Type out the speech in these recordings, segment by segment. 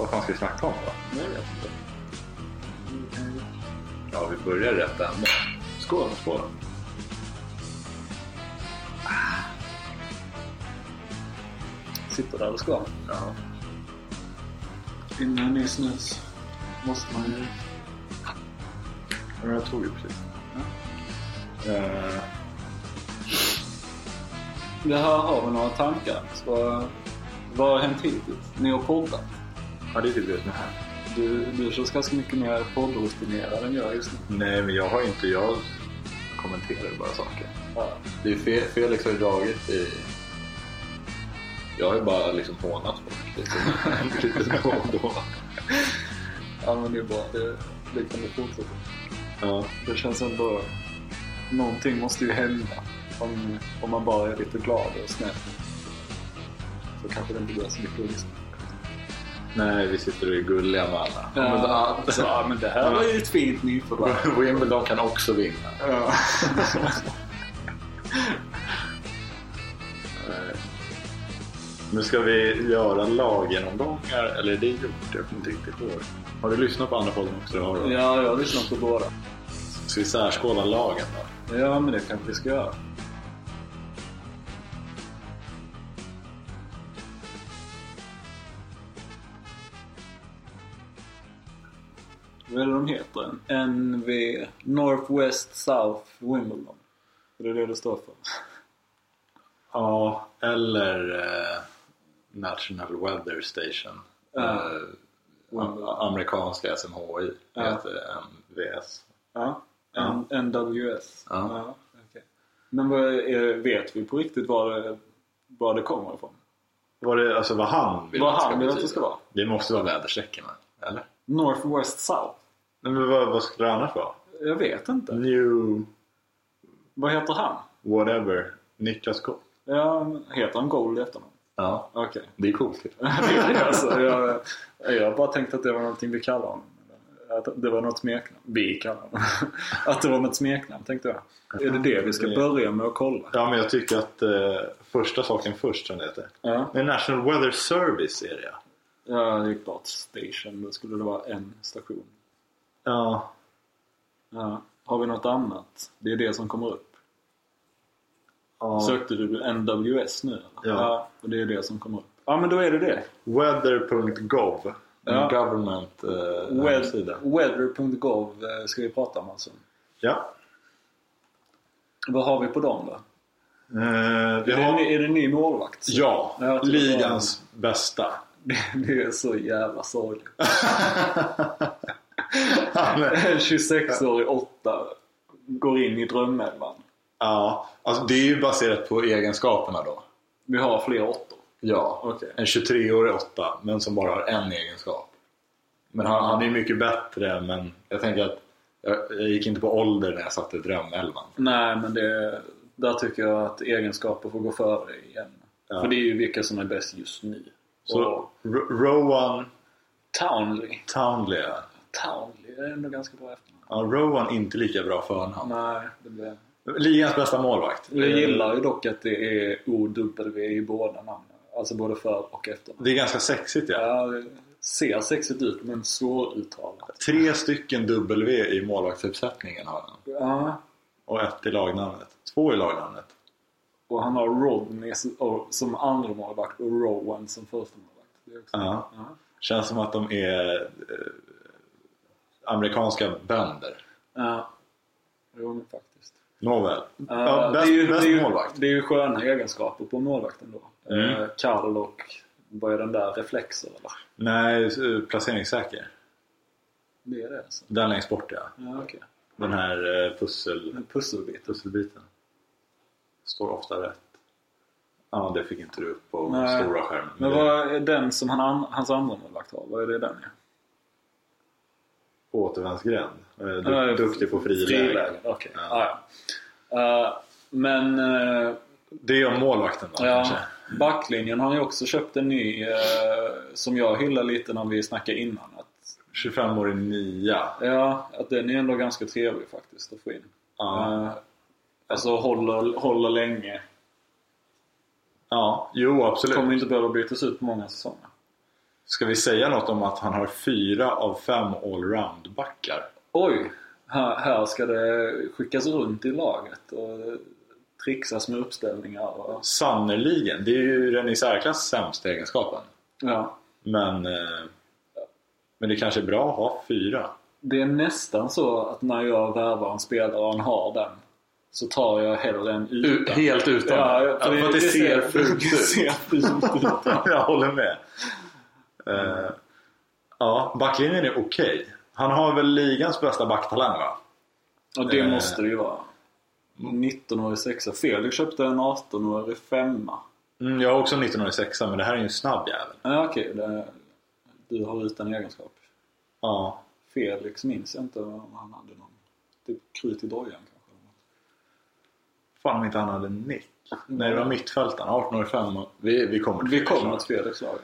Vad fan ska vi snacka om då? Nej, jag vet inte. Ja, vi börjar rätt ände. Skål. Skål. Sitter där och ska. Ja. Innan ny snus måste man ju... Men jag tog ju precis. Eh, Det här har vi några tankar. Så, vad har hänt hittills? Ni har poddat. Ja, det är typ det. Du, du känns ganska mycket mer poddrutinerad än jag just nu. Nej, men jag har inte... Jag kommenterar bara saker. Ja. Det är Fe- Felix har ju dragit i... Jag har ju bara liksom hånat folk lite, lite då och då. ja, men det är bra. Det, det kan du fortsätta. Ja. Det känns ändå... Någonting måste ju hända. Om, om man bara är lite glad och snäll. Så kanske det inte blir så mycket att lyssna. Nej, vi sitter och är gulliga med alla. Ja, Men då- så, ja, men det här var ju ett fint nyförvärv. Wimbledon kan också vinna. Ja. Eh, Nu ska vi göra laggenomgångar, eller är det gjort? Jag kommer inte riktigt ihåg. Har du lyssnat på andra podden också? Det har du. ja, jag har lyssnat på båda. Ska vi särskåda lagen då? Ja, men det kanske vi ska göra. Vad är det de heter? NV Northwest South Wimbledon. Är det det står för? Ja, eller eh, National Weather Station. Ja. Eh, amerikanska SMHI Ja. heter MVS. Ja. N- NWS. Ja. okej. Men vad är, vet vi på riktigt var det, var det kommer ifrån? Var det alltså vad han vill Vad han vill att det ska vara? Det måste vara väderstrecken va? Eller? Northwest South? Men vad, vad skulle det annars vara? Jag vet inte. New Vad heter han? whatever. Niklas K. Ja, heter han Gold i efternamn? Ja, Okej. det är coolt. Det är det alltså. Jag, jag bara tänkt att det var någonting vi kallar honom. Att det var något smeknamn. Vi kallar honom. Att det var något smeknamn tänkte jag. Är det det vi ska börja med att kolla? Ja, men jag tycker att eh, första saken först som det heter. Ja, Men National Weather Service är det ja. Ja det är klart. Station. Då skulle det vara en station. Ja, Ja. Har vi något annat? Det är det som kommer upp. ja. Sökte du NWS nu eller? Ja. och det är det som kommer upp. Ja men då är det det. Weather.gov. Ja. government eh, hemsida. Weather.gov eh, ska vi prata om alltså. Ja. Vad har vi på dem då? Eh, Är vi det, har... en, är det en ny målvakt? Ja, Ja, ligans bästa. Det, är så jävla sorgligt. En 26-årig åtta går in i drömelvan. ja, alltså det är ju baserat på egenskaperna då. Vi har fler åttor. Ja, Okej. en 23-årig åtta, men som bara har en egenskap. Men han, han är ju mycket bättre, men jag tänker att jag, jag gick inte på ålder när jag satte drömelvan. Nej, men det, där tycker jag att egenskaper får gå före igen. Ja. För det är ju vilka som är bäst just nu. Så Rowan Townley. Townley, ja. Townley är ändå ganska bra efternamn. ja. Rowan inte lika bra förnamn. Nej, det blir... Ligans bästa målvakt. Jag gillar ju dock att det är OW i båda namnen. Alltså både för och efternamn. Det är ganska sexigt ja. Ja, det ser sexigt ut men svåruttalat. Tre stycken W i målvaktsuppsättningen har han. Ja, Och ett i lagnamnet. Två i lagnamnet. Och han har Rodney som- andra målvakt och Rowan som första målvakt. Ja. Ja. Känns som att de är eh, amerikanska bönder. Ja. Jo, men faktiskt. Nåväl. Ja, Ja, bäst, det, är ju, bäst det, är ju, målvakt. det är ju sköna egenskaper på målvakten då. Mm. Eh, Kall och vad är den där? Reflexer eller? Nej, eh, placeringssäker. Det är det alltså? Den längst bort ja. Ja, okej. Den här eh, pussel, En pusselbit. pusselbiten. Står ofta rätt. Ja, det fick inte du upp på Nej. stora skärmen. Men vad är den som han, an- hans andra målvakt har? Vad är det den är? Återvändsgränd. Eh, Du, Ja, duktig på friläge. Okej. Ja. Ja. Ja, Eh, men eh, Det är målvakten då ja, kanske? backlinjen har ju också köpt en ny eh, som jag hyllar lite när vi snackade innan. Att, 25-årig nia. ja, att den är ändå ganska trevlig faktiskt att få in. Ja. Alltså håller, håller länge. ja, jo absolut. Kommer inte behöva bytas ut på många säsonger. Ska vi säga något om att han har fyra av fem allround-backar? Oj! Här, här ska det skickas runt i laget och trixas med uppställningar. Och, Sannerligen, det är ju den i särklass sämsta egenskapen. ja. Men, eh, men det kanske är bra att ha fyra. Det är nästan så att när jag värvar en spelare och han har den så tar jag hellre en utan. Helt utan? Ja, Ja, för det, ser fult det ut. ser fult ut. ja. Jag håller med. Eh, ja, backlinjen är okej. Han har väl ligans bästa backtalang va? Och det Eh. måste det ju vara. 19-årig sexa. Felix köpte en 18-årig femma. Mm, jag har också 1906 men det här är ju en snabb jävel. Ja, okej. det- Du har utan egenskap. Ja. Felix minns jag inte om han hade någon. Typ krut i dojan. Fan om inte han hade nick. Nej, det var mittfältaren. 1805. Vi, vi kommer till Vi kommer till Felix lag.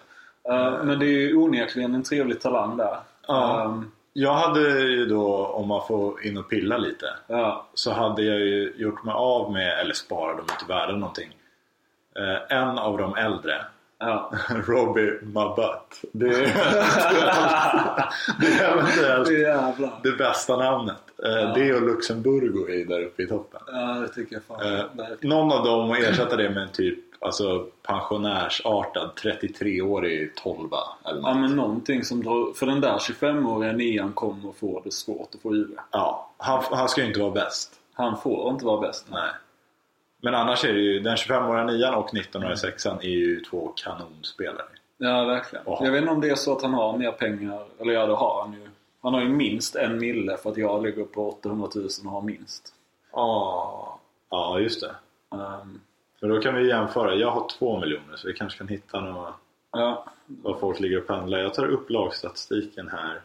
Uh, men det är ju onekligen en trevlig talang där. Ja. Ehm, Jag hade ju då, om man får in och pilla lite, ja. så hade jag ju gjort mig av med, eller sparat dem inte värda någonting. Eh, en av de äldre, ja. Robbie Mabutt. Det är, det är det bästa namnet. Eh, Det och Luxemburgo är där uppe i toppen. Ja, det tycker jag fan. Eh, någon av dem och ersätta det med en typ alltså, pensionärsartad 33-årig tolva eller Ja något. men någonting som drar... För den där 25-åriga nian kommer att få det svårt att få UV. Ja, han, han ska ju inte vara bäst. Han får inte vara bäst. Nej. Men annars är det ju, den 25-åriga nian och 19-åriga sexan är ju två kanonspelare. Ja, verkligen. Jaha. Jag vet inte om det är så att han har mer pengar. Eller ja, det har han ju. Han har ju minst en mille för att jag ligger på 800 000 och har minst. Ja, ja just det. Ehm, För då kan vi jämföra. Jag har två miljoner så vi kanske kan hitta några, ja, vad folk ligger och pendlar. Jag tar upp lagstatistiken här.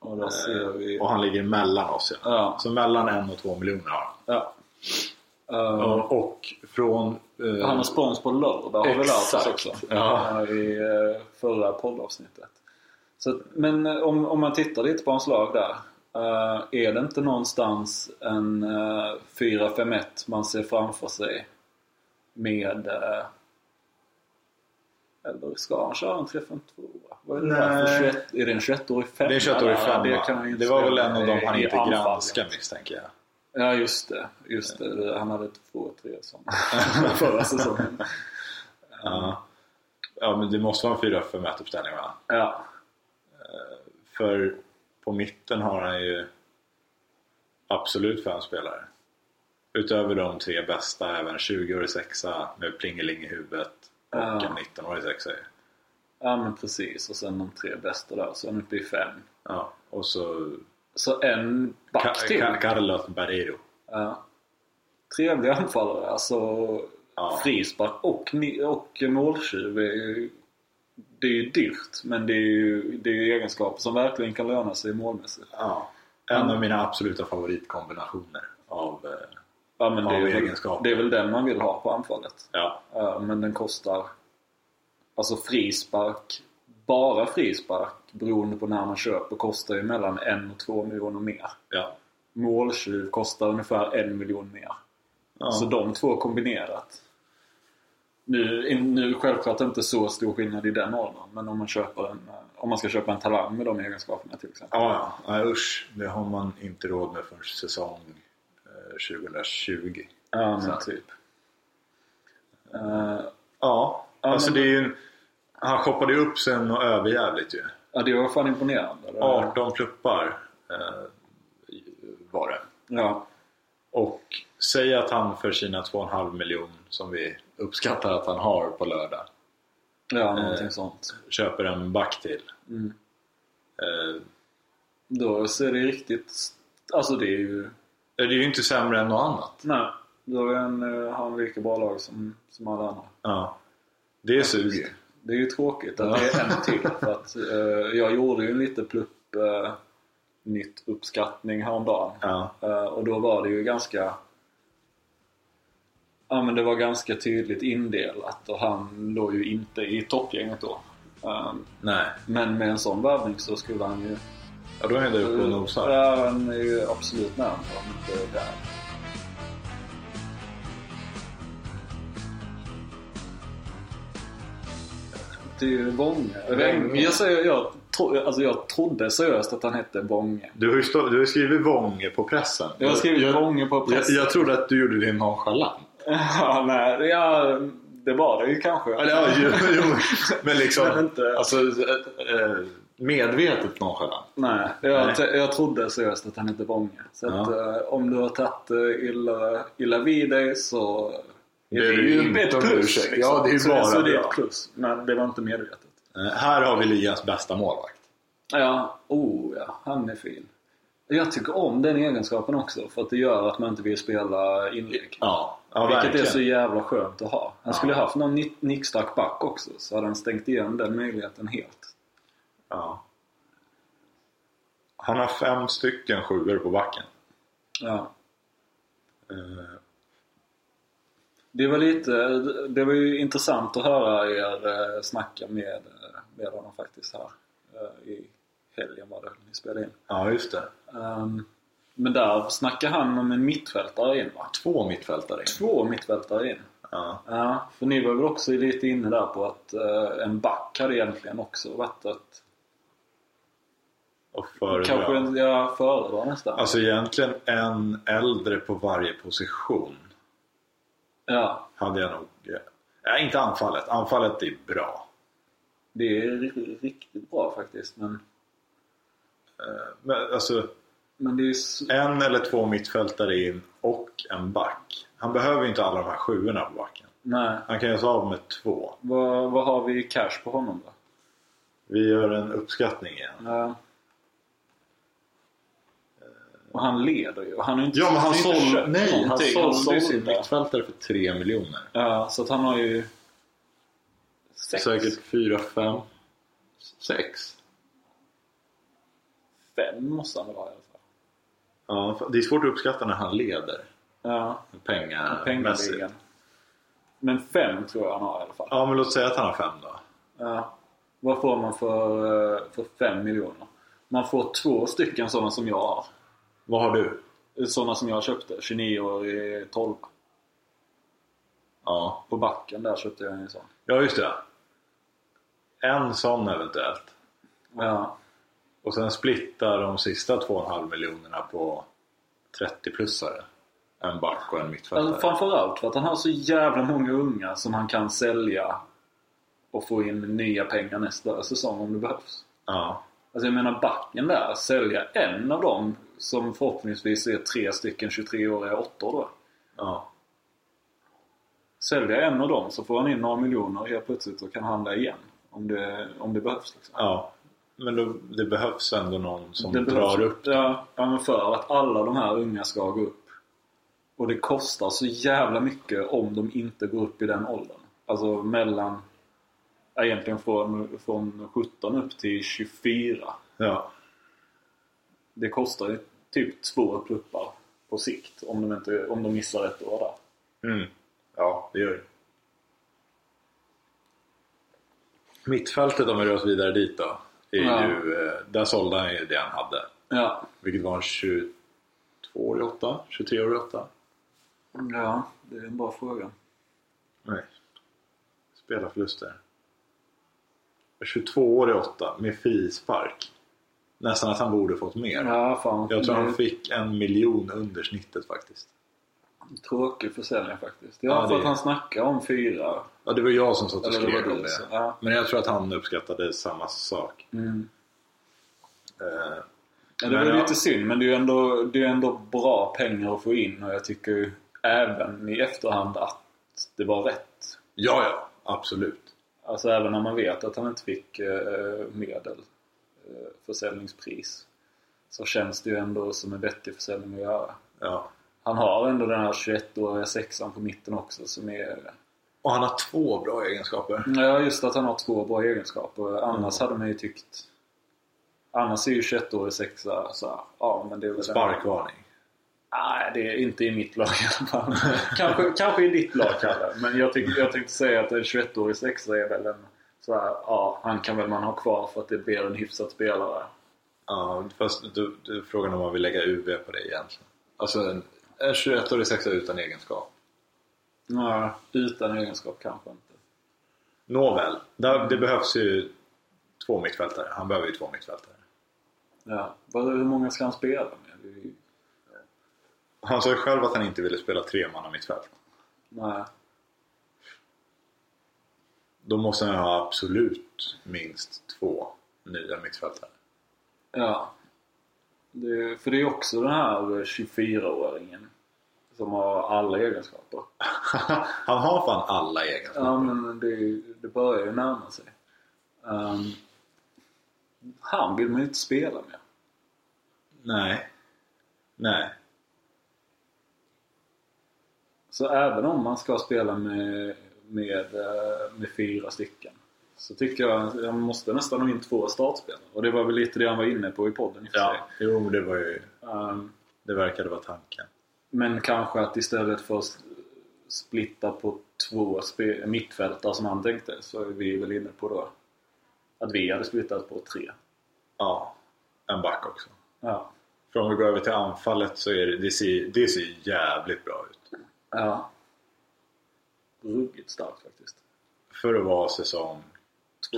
och vi... Och han ligger mellan oss ja. Ja. Så mellan en och två miljoner har han. ja. Ehm, Och, och från... eh, Han har spons på lördag har vi lärt oss också. Ja. Eh, I eh, förra poddavsnittet. Så, men eh, om, om man tittar lite på hans lag där. eh, är det inte någonstans en uh, 4-5-1 man ser framför sig med... eh, eller ska han köra en 3-5-2? Vad är det där för Nej. 21, Är det en 21-årig femma? Det är en 21-årig Ja, femma. det kan Det, var väl en av dem han inte granskade misstänker jag. Ja just det, just det. Han hade två, tre sådana förra säsongen. Ja. ja, men det måste vara en 4-5-1 uppställning va? Ja, För på mitten har han ju absolut fem spelare. Utöver de tre bästa, även 20-årig sexa med plingeling i huvudet och Ja. en 19-årig sexa ja men precis. Och sen de tre bästa där, så är han uppe i fem. Ja, och så Så en back Ka- till. Ka- Carlos Barreiro. Ja. Trevlig anfallare. Alltså Ja. frispark och, och måltjuv är ju, Det är ju dyrt men det är ju, det är ju egenskaper som verkligen kan löna sig målmässigt. Ja. En av mina absoluta favoritkombinationer av... eh, Ja men det är, Av väl, egenskaper. det är väl den man vill ha på anfallet. Ja, Ja, men den kostar Alltså frispark Bara frispark beroende på när man köper kostar ju mellan en och två miljoner mer. ja. Måltjuv kostar ungefär en miljon mer. ja. Så de två kombinerat. Nu, in- nu självklart inte så stor skillnad i den åldern men om man, köper en, om man ska köpa en talang med de egenskaperna till exempel. Ja, ja. Nej, usch. Det har man inte råd med förrän säsong eh, 2020. Ja men typ. Eh, Ja, Ja, alltså men- det är ju... Han shoppade ju upp sen och överjävligt ju. ja det var fan imponerande. Det- 18 pluppar eh, var det. Ja. Och säg att han för sina 2,5 miljon som vi uppskattar att han har på lördag Ja, någonting Eh. sånt. köper en back till. Mm. Eh, Då ser det riktigt... Alltså det är ju... det är ju inte sämre än något annat. Nej. Då är en, eh, har han lika bra lag som, som alla andra. Ja. Det suger ju. Det är ju tråkigt att Ja. det är en till. För att, eh, jag gjorde ju en lite plupp eh, nytt uppskattning häromdagen. Ja. Eh, och då var det ju ganska... Ja men det var ganska tydligt indelat och han låg ju inte i toppgänget då. Eh, Nej. men med en sån värvning så skulle han ju... Ja, då är han där uppe och nosar. Ja, han är ju absolut närmare om inte där. till Vånge. Vånge. Jag, säger, jag, tro, alltså jag trodde seriöst att han hette Vånge. Du har ju stå, du har skrivit Vånge på pressen. Jag har skrivit jag, Vånge på jag, pressen. jag trodde att du gjorde det nonchalant. Ja, nej, ja, det var det ju kanske. Eller, ja, jo, jo, men liksom Men inte- alltså, eh, eh, medvetet nonchalant. Nej, jag, Nej. jag trodde seriöst att han hette Vånge. Så att, Ja. eh, om du har tagit illa, illa vid dig så är det du ju inte ett plus. ursäkt. Liksom. Ja, det är ju så, bara så det är ett plus. Men det var inte medvetet. Här har vi ligans bästa målvakt. Ja, oh ja, han är fin. Jag tycker om den egenskapen också för att det gör att man inte vill spela inlägg. Ja, ja Vilket verkligen. är så jävla skönt att ha. Han Ja. skulle haft någon nick- nickstark back också så hade han stängt igen den möjligheten helt. Ja. Han har fem stycken sjuor på backen. Ja. Eh, Det var lite, det var ju intressant att höra er eh, snacka med, eh, med honom faktiskt här i helgen var det ni spelade in. ja, just det. Ehm, Men där snackar han om en mittfältare in va? Två mittfältare in. Två mittfältare in. Ja. Ja, för ni var väl också lite inne där på att eh, en back hade egentligen också varit att Och föredra. kanske en, jag föredrar nästan. Alltså egentligen en äldre på varje position Ja, hade jag nog... Nej, inte anfallet. Anfallet är bra. det är ri- riktigt bra faktiskt. Men, Eh, Men alltså, men det är ju s- en eller två mittfältare in och en back. Han behöver ju inte alla de här sjuorna på backen. Nej. Han kan göra sig av med två. Vad, vad har vi i cash på honom då? Vi gör en uppskattning igen. Ja. Och han leder ju. Han ju inte, Ja men han sålde, köpt nej, han någonting. sålde sin mittfältare för 3 miljoner. Ja, så att han har ju... Sex, Säkert 4, 5, 6. Fem måste han väl ha i alla fall. Ja, det är svårt att uppskatta när han leder. Ja, Pengamässigt. pengaligan. Men fem tror jag han har i alla fall. Ja men låt säga att han har 5 då. Ja. Vad får man för, eh, för fem miljoner? Man får två stycken sådana som jag har. Vad har du? Sådana som jag köpte. 29 år i 12. Ja. På backen där köpte jag en sån. Ja just det. En sån eventuellt. Ja. Och sen splitta de sista 2,5 miljonerna på 30-plussare. En back och en mittfältare. Framförallt för att han har så jävla många unga som han kan sälja och få in nya pengar nästa säsong om det behövs. Ja. Alltså jag menar backen där, sälja en av dem som förhoppningsvis är tre stycken 23-åriga åttor då. Ja. Sälja en av dem så får han in några miljoner helt plötsligt och kan handla igen. Om det, om det behövs liksom. ja. Men då, det behövs ändå någon som det drar upp. Ja, ja, men för att alla de här unga ska gå upp. Och det kostar så jävla mycket om de inte går upp i den åldern. Alltså mellan, egentligen från, från 17 upp till 24. Ja. Det kostar ju typ två pluppar på sikt om de, inte, om de missar ett år där. Mm. Ja, det gör det. Mittfältet om vi rör oss vidare dit då. Är Ja. ju, eh, där sålde han ju det han hade. Ja. Vilket var en 22 år i 8? 23 år i 8? Ja, det är en bra fråga. Nej. Spelarförluster. 22 år i 8 med frispark. Nästan att han borde fått mer. Ja, fan. Jag tror han fick en miljon under snittet faktiskt. Tråkig försäljning faktiskt. Ja, Ja, för det att han snackar om fyra. Ja, det var jag som satt och skrek om det. ja. Men jag tror att han uppskattade samma sak. Mm. Eh, Ja, det var ja. lite synd men det är ju ändå, det är ändå bra pengar att få in och jag tycker ju även i efterhand att det var rätt. Ja, ja. Absolut. Alltså även när man vet att han inte fick eh, medel, eh, försäljningspris. Så känns det ju ändå som en vettig försäljning att göra. Ja. Han har ändå den här 21-åriga sexan på mitten också som är... Och han har två bra egenskaper. Ja just att han har två bra egenskaper. Annars hade man ju tyckt... Annars är ju 21-årig sexa så ja men det är väl... Sparkvarning. Nej, det är inte i mitt lag i alla fall. kanske, kanske i ditt lag Kalle. Men jag, tyck, jag tänkte säga att en 21-årig sexa är väl en så här, ja han kan väl man ha kvar för att det blir en hyfsad spelare. Ja, fast du, du frågan om man vill lägga UV på det egentligen. Alltså en, en 21-årig sexa utan egenskap. Ja, utan egenskap kanske inte. Nåväl, där, det behövs ju två mittfältare. Han behöver ju två mittfältare. Ja. Hur många ska han spela med? Ju- Han sa ju själv att han inte ville spela tre man mittfält. Nej. Då måste han ha absolut minst två nya mittfältare. Ja. Det, för det är också den här 24-åringen som har alla egenskaper. han har fan alla egenskaper. Ja men det, det börjar ju närma sig. Ehm, han vill man ju inte spela med. Nej. Nej. Så även om man ska spela med, med, eh, med fyra stycken så tycker jag att man måste nästan ha in två startspelare. Och det var väl lite det han var inne på i podden i och för sig. Ja, jo det var ju... Ehm, Det verkade vara tanken. Men kanske att istället för att splitta på två mittfältare som han tänkte så är vi väl inne på då att vi hade splittat på tre. Ja. En back också. Ja. För om vi går över till anfallet så är det, det ser, det ser jävligt bra ut. Ja. Ruggigt starkt faktiskt. För att vara säsong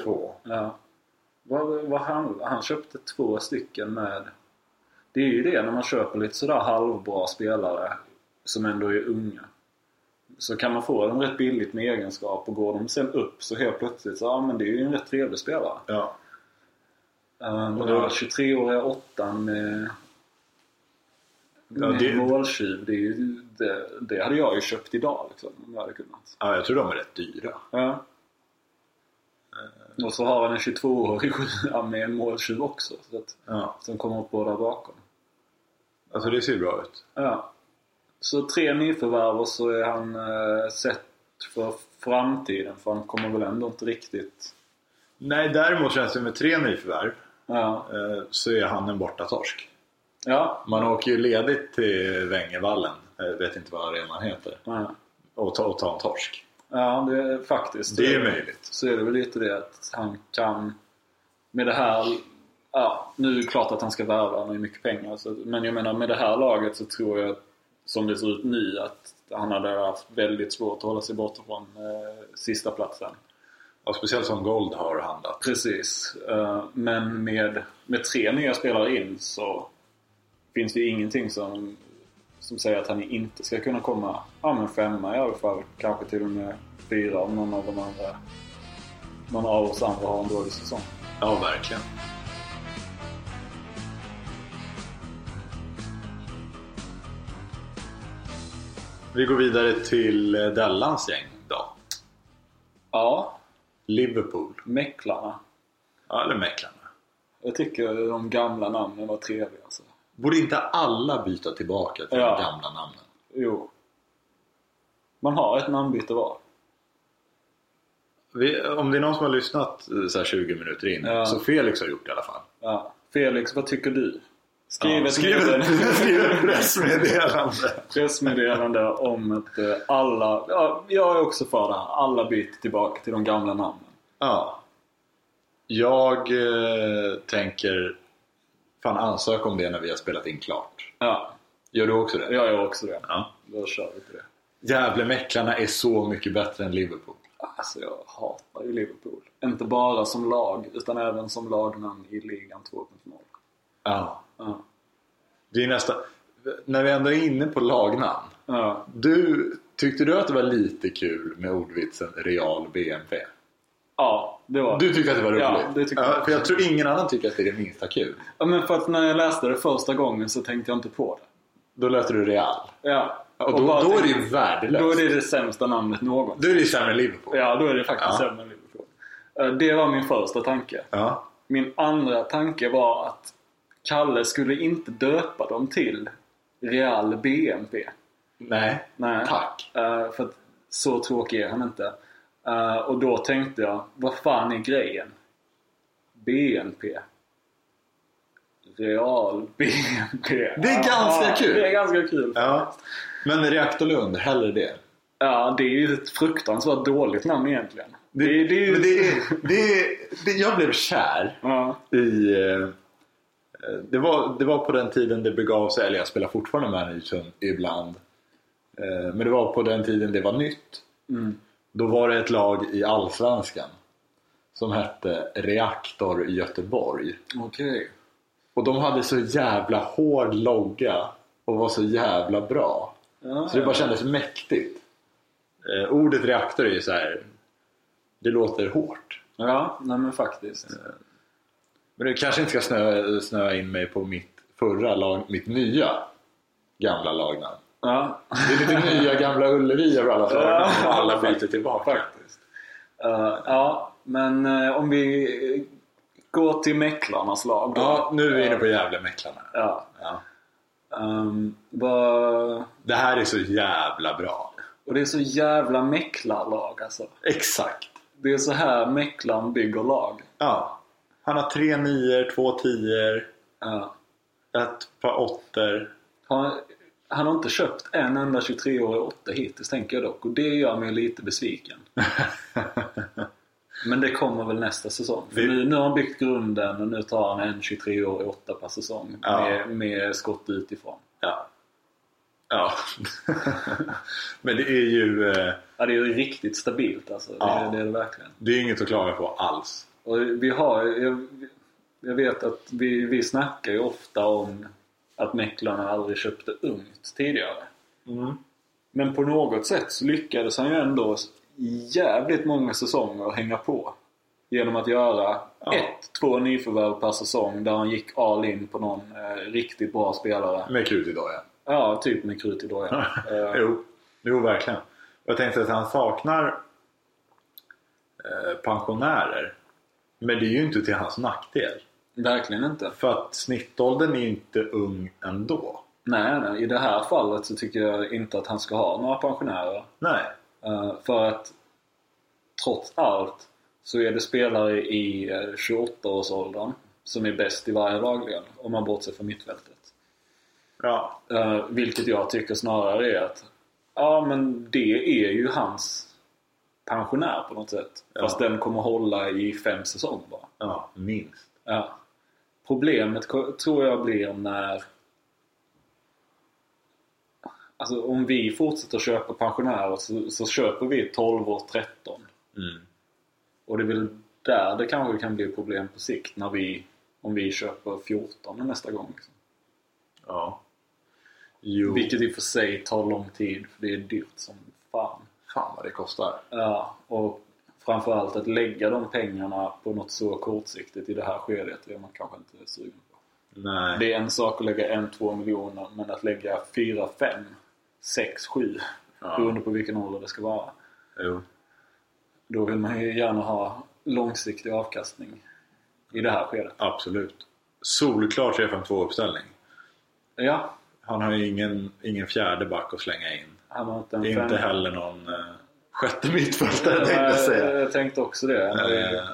två. Ja. Vad, vad han, han köpte två stycken med... Det är ju det när man köper lite sådär halvbra spelare som ändå är unga. Så kan man få dem rätt billigt med egenskap och går de sen upp så helt plötsligt så ja men det är ju en rätt trevlig spelare. Ja. Uh, Och då- här 23-åriga åttan med, Ja, med det- måltjuv. Det, ju, det, det hade jag ju köpt idag liksom, om jag hade kunnat. ja, jag tror de är rätt dyra. Ja. Och så har han en 22-årig sjua med en måltjuv också. Så att, Ja. som kommer upp båda bakom. Alltså det ser bra ut. Ja. Så tre nyförvärv och så är han eh, sett för framtiden. För han kommer väl ändå inte riktigt... Nej, däremot känns det med tre nyförvärv Ja. eh, så är han en bortatorsk. Ja. Man åker ju ledigt till Vängevallen, jag vet inte vad arenan heter, Ja, och ta, och ta en torsk. ja det är faktiskt... Det är möjligt. så är det väl lite det att han kan med det här ja, nu är det klart att han ska värva, han har ju mycket pengar. Så, men jag menar med det här laget så tror jag som det ser ut nu att han hade haft väldigt svårt att hålla sig borta från eh, sista platsen. Och speciellt som Gold har handlat. Precis. Eh, men med, med tre nya spelare in så finns det ju ingenting som, som säger att han inte ska kunna komma ja, men femma i alla fall. Kanske till och med fyra om någon av de andra någon av oss andra har en dålig säsong. Ja, verkligen. Vi går vidare till eh, Dellans gäng då. Ja, Liverpool. Mäcklarna. Ja, eller Mäcklarna. Jag tycker de gamla namnen var trevliga alltså. Borde inte alla byta tillbaka till Ja. de gamla namnen? Jo. Man har ett namnbyte var. Vi, om det är någon som har lyssnat eh, så här 20 minuter in, Ja. så Felix har gjort det i alla fall. Ja. Felix, vad tycker du? Skriv Ja, ett skriv skriv ett pressmeddelande. pressmeddelande om att eh, alla, ja, jag är också för det här, alla byter tillbaka till de gamla namnen. Ja. Jag eh, tänker fan ansöka om det när vi har spelat in klart. Ja, Gör du också det? jag gör också det. Ja. Då kör vi på det. Gävlemäcklarna är så mycket bättre än Liverpool. Alltså jag hatar ju Liverpool. Inte bara som lag, utan även som lagnamn i ligan 2.0. Ja. Ja. Det är nästan... När vi ändå är inne på lagnamn. Ja. Du, tyckte du att det var lite kul med ordvitsen real BNP? ja, det var Du tyckte att det var roligt? Ja, det tyckte jag. För jag tror ingen annan tycker att det är det minsta kul. Ja, men för att när jag läste det första gången så tänkte jag inte på det. Då läste du real. Ja. Och då, bara då är det ju värdelöst. Då är det det sämsta namnet någonsin. Då är det ju sämre än Liverpool. Ja, då är det faktiskt Ja. sämre än Liverpool. Eh, Det var min första tanke. Ja. Min andra tanke var att Kalle skulle inte döpa dem till Real BNP. Nej. Nej. Tack. Eh, för att så tråkig är han inte. Eh, och då tänkte jag, vad fan är grejen? BNP. Real BNP. Det är ganska kul. Det är ganska kul. Ja. Men Reaktorlund, hellre det. Ja, det är ju ett fruktansvärt dåligt namn egentligen. Det, det, det är det är, det är, det, jag blev kär Ja, i... eh, Det var, det var på den tiden det begav sig, eller jag spelar fortfarande managern ibland. Eh, Men det var på den tiden det var nytt. mm. Då var det ett lag i Allsvenskan som hette Reaktor Göteborg. Okej. Och de hade så jävla hård logga och var så jävla bra. Ja, Så det bara kändes mäktigt. Eh, ordet reaktor är ju så här. Det låter hårt. Ja, nej men faktiskt. Men du kanske inte ska snöa, snöa in mig på mitt förra lag, mitt nya gamla lagnamn. Ja, Det är lite nya gamla Ullevi över alla. Ja, alla byter tillbaka. faktiskt. Eh, ja, men eh, om vi går till mäklarnas lag då. Ja, nu är vi inne på Gävle-Mäklarna. Ja. Ja. ehm, vad... Det här är så jävla bra. Och det är så jävla mäklarlag alltså. Exakt. Det är så här mäklaren bygger lag. Ja. Han har tre nior, två tior, Ja. ett par åttor. Han, han har inte köpt en enda 23-årig åtta hittills tänker jag dock. Och det gör mig lite besviken. Men det kommer väl nästa säsong. För Det- nu, nu har han byggt grunden och nu tar han en 23-årig åtta per säsong. Ja. Med, med skott utifrån. Ja. Ja. Men det är ju eh, Ja, det är ju riktigt stabilt alltså. Det, Ja. det är det verkligen. det är inget att klaga på alls. Och vi har, jag, jag vet att vi, vi snackar ju ofta om att mäklarna aldrig köpte ungt tidigare. Men på något sätt så lyckades han ju ändå i jävligt många säsonger hänga på. Genom att göra Ja. ett, två nyförvärv per säsong där han gick all in på någon eh, riktigt bra spelare. Med krut idag ja. Ja, typ med krut i dojan. Eh, jo. jo, verkligen. Jag tänkte att han saknar eh, pensionärer. Men det är ju inte till hans nackdel. verkligen inte. För att snittåldern är ju inte ung ändå. Nej, nej, i det här fallet så tycker jag inte att han ska ha några pensionärer. Nej. Eh, för att trots allt så är det spelare i eh, 28-årsåldern som är bäst i varje lagled om man bortser från mittfältet. Ja. Uh, vilket jag tycker snarare är att ja men det är ju hans pensionär på något sätt. Ja. Fast den kommer hålla i fem säsonger bara. Ja, minst. Ja. Problemet tror jag blir när Alltså om vi fortsätter köpa pensionärer så, så köper vi 12 och 13. Mm. Och det är väl där det kanske kan bli problem på sikt när vi om vi köper 14 nästa gång. Liksom. Ja. Jo. Vilket i och för sig tar lång tid för det är dyrt som fan. Fan vad det kostar. Ja, och framförallt att lägga de pengarna på något så kortsiktigt i det här skedet är man kanske inte sugen på. Nej. Det är en sak att lägga en, två miljoner men att lägga fyra, fem, sex, sju Ja. beroende på vilken ålder det ska vara. Jo. Då vill man ju gärna ha långsiktig avkastning i det här skedet. Absolut. Solklar 3-5-2 uppställning. Ja, Han har ju ingen, ingen fjärde back att slänga in. Han inte en Inte fem- heller någon eh, sjätte mittfältare tänkte jag säga. Jag tänkte också det. Eh,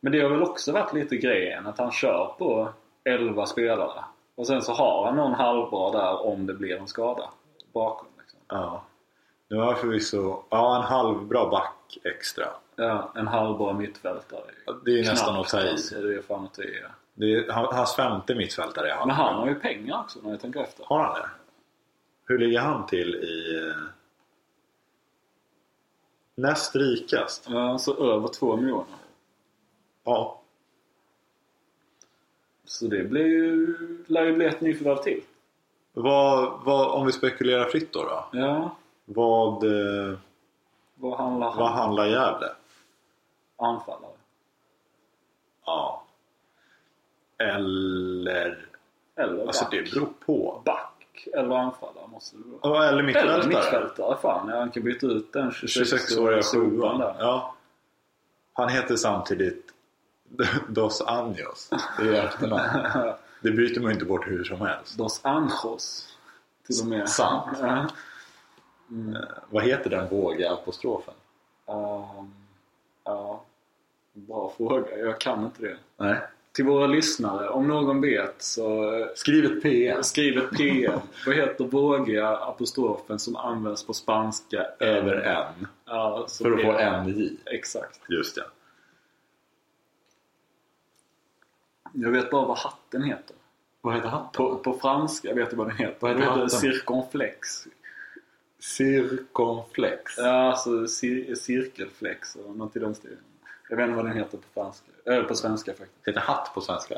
Men det har väl också varit lite grejen att han kör på 11 spelare. Och sen så har han någon halvbra där om det blir en skada bakom. Liksom. ja. Nu har förvisso ja, en halvbra back extra. Ja, en halvbra mittfältare. Det är nästan Knappt, att ta i. Det är fan att det är. Det är, han- hans femte mittfältare är han. Men han har ju pengar också när jag tänker efter. Har han det? Hur ligger han till i... eh, Näst rikast? Ja, så över 2 miljoner. Ja. Så det blir ju, lär ju bli ett nyförvärv till. Vad, vad, om vi spekulerar fritt då? då Ja, vad, eh, vad handlar han vad handlar Gävle? Anfallare. Ja. Eller... Eller Alltså back. det beror på. Back eller anfallare måste det vara. Ja, Eller mittfältare. Eller mittfältare. Fan, han kan byta ut den 26-åriga 26-åriga sjuan. där. Ja. Han heter samtidigt Dos Anjos. Det är efternamn. Det byter man ju inte bort hur som helst. Dos Anjos. Till och med. Sant. Ja. Eh, Vad heter den vågiga apostrofen? Ehm, ja. Bra fråga. Jag kan inte det. Nej. Till våra lyssnare, om någon vet så eh, Skriv ett PM. skriv ett PM. Vad heter vågiga apostrofen som används på spanska Över en. Ja, så För att få en J. Exakt. Just det. Jag vet bara vad hatten heter. Vad heter han? På, på franska vet du vad den heter. Vad heter den hatten? heter circonflex. Circonflex. Ja, alltså cir- cirkelflex eller något i den stilen. Jag vet inte vad den heter på franska. Eller på svenska faktiskt. Heter hatt på svenska?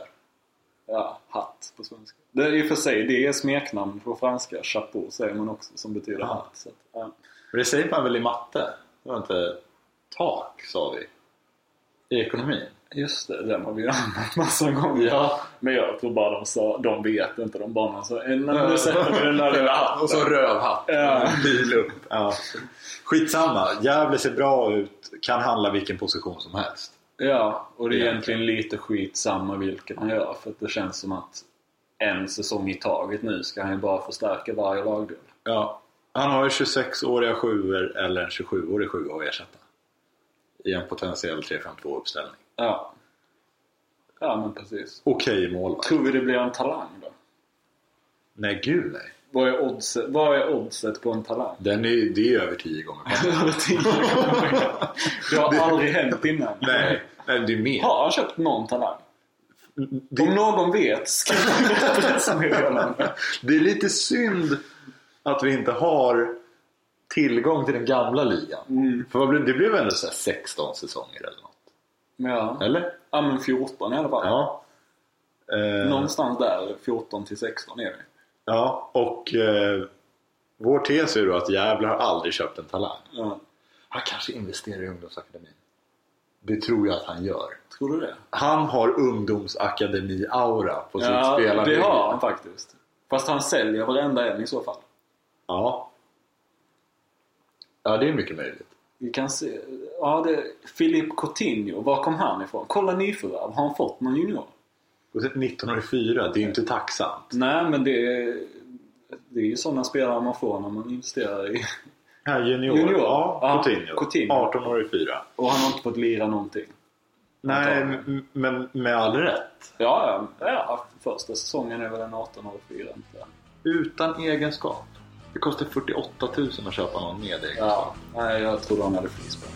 Ja, hatt på svenska. Det är i och för sig, det är smeknamn på franska. Chapeau säger man också som betyder Ja. hatt. Så att, ja. Men det säger man väl i matte? Det var inte tak, sa vi. I ekonomin. Just det, den har vi ju använt massa gånger. Ja. Men jag tror bara de sa, de vet inte, de bara så, "Eh, nu sätter vi den där lilla hatten. Och så rövhatt. Ja. Bil upp. Ja. Skitsamma. Gävle ser bra ut. Kan handla vilken position som helst. Ja, och det är Egentligen. lite skit samma vilken han gör. För det känns som att en säsong i taget nu ska han ju bara förstärka varje lagdel. Ja. Han har ju 26-åriga sjuor eller en 27-årig sjua att ersätta. I en potentiell 3-5-2 uppställning. Ja. Ja, men precis. Okej målvakt. Tror vi det blir en talang då? Nej, gud nej. Vad är oddset, vad är oddset på en talang? Den är, det är över 10 gånger. Över tio gånger. Det har aldrig hänt innan. Nej, nej, det är mer. Har han köpt någon talang? Det, Om någon vet, skriv ett pressmeddelande. det är lite synd att vi inte har tillgång till den gamla ligan. Mm. För vad blev, det blev ändå så här 16 säsonger eller något. Ja. Eller? ja, men 14 i alla fall. Ja. Eh, Någonstans där, 14 till 16 är det. ja, och eh, vår tes är då att Gävle har aldrig köpt en talang. Ja. Han kanske investerar i ungdomsakademin. Det tror jag att han gör. Tror du det? Han har ungdomsakademi-aura på sitt Ja, spelande. det har han faktiskt. Fast han säljer varenda en i så fall. Ja. Ja, det är mycket möjligt. Vi kan se. Ja, det Filip Coutinho. Var kom han ifrån? Kolla nyförvärv. Har han fått någon junior? Och sen 1904, det är ju inte tacksamt. Nej, men det är, det är ju sådana spelare man får när man investerar i. Ja, junior. Junior. Ja, Ja, Coutinho. Coutinho. 18 år i fyra. Och han har inte fått lira någonting. Nej, men med all rätt. Ja, ja. ja första säsongen är väl en 18 år och 4 inte? Utan egenskap. Det kostar 48 000 att köpa någon med egenskap. Ja. Nej, jag trodde han hade frispark.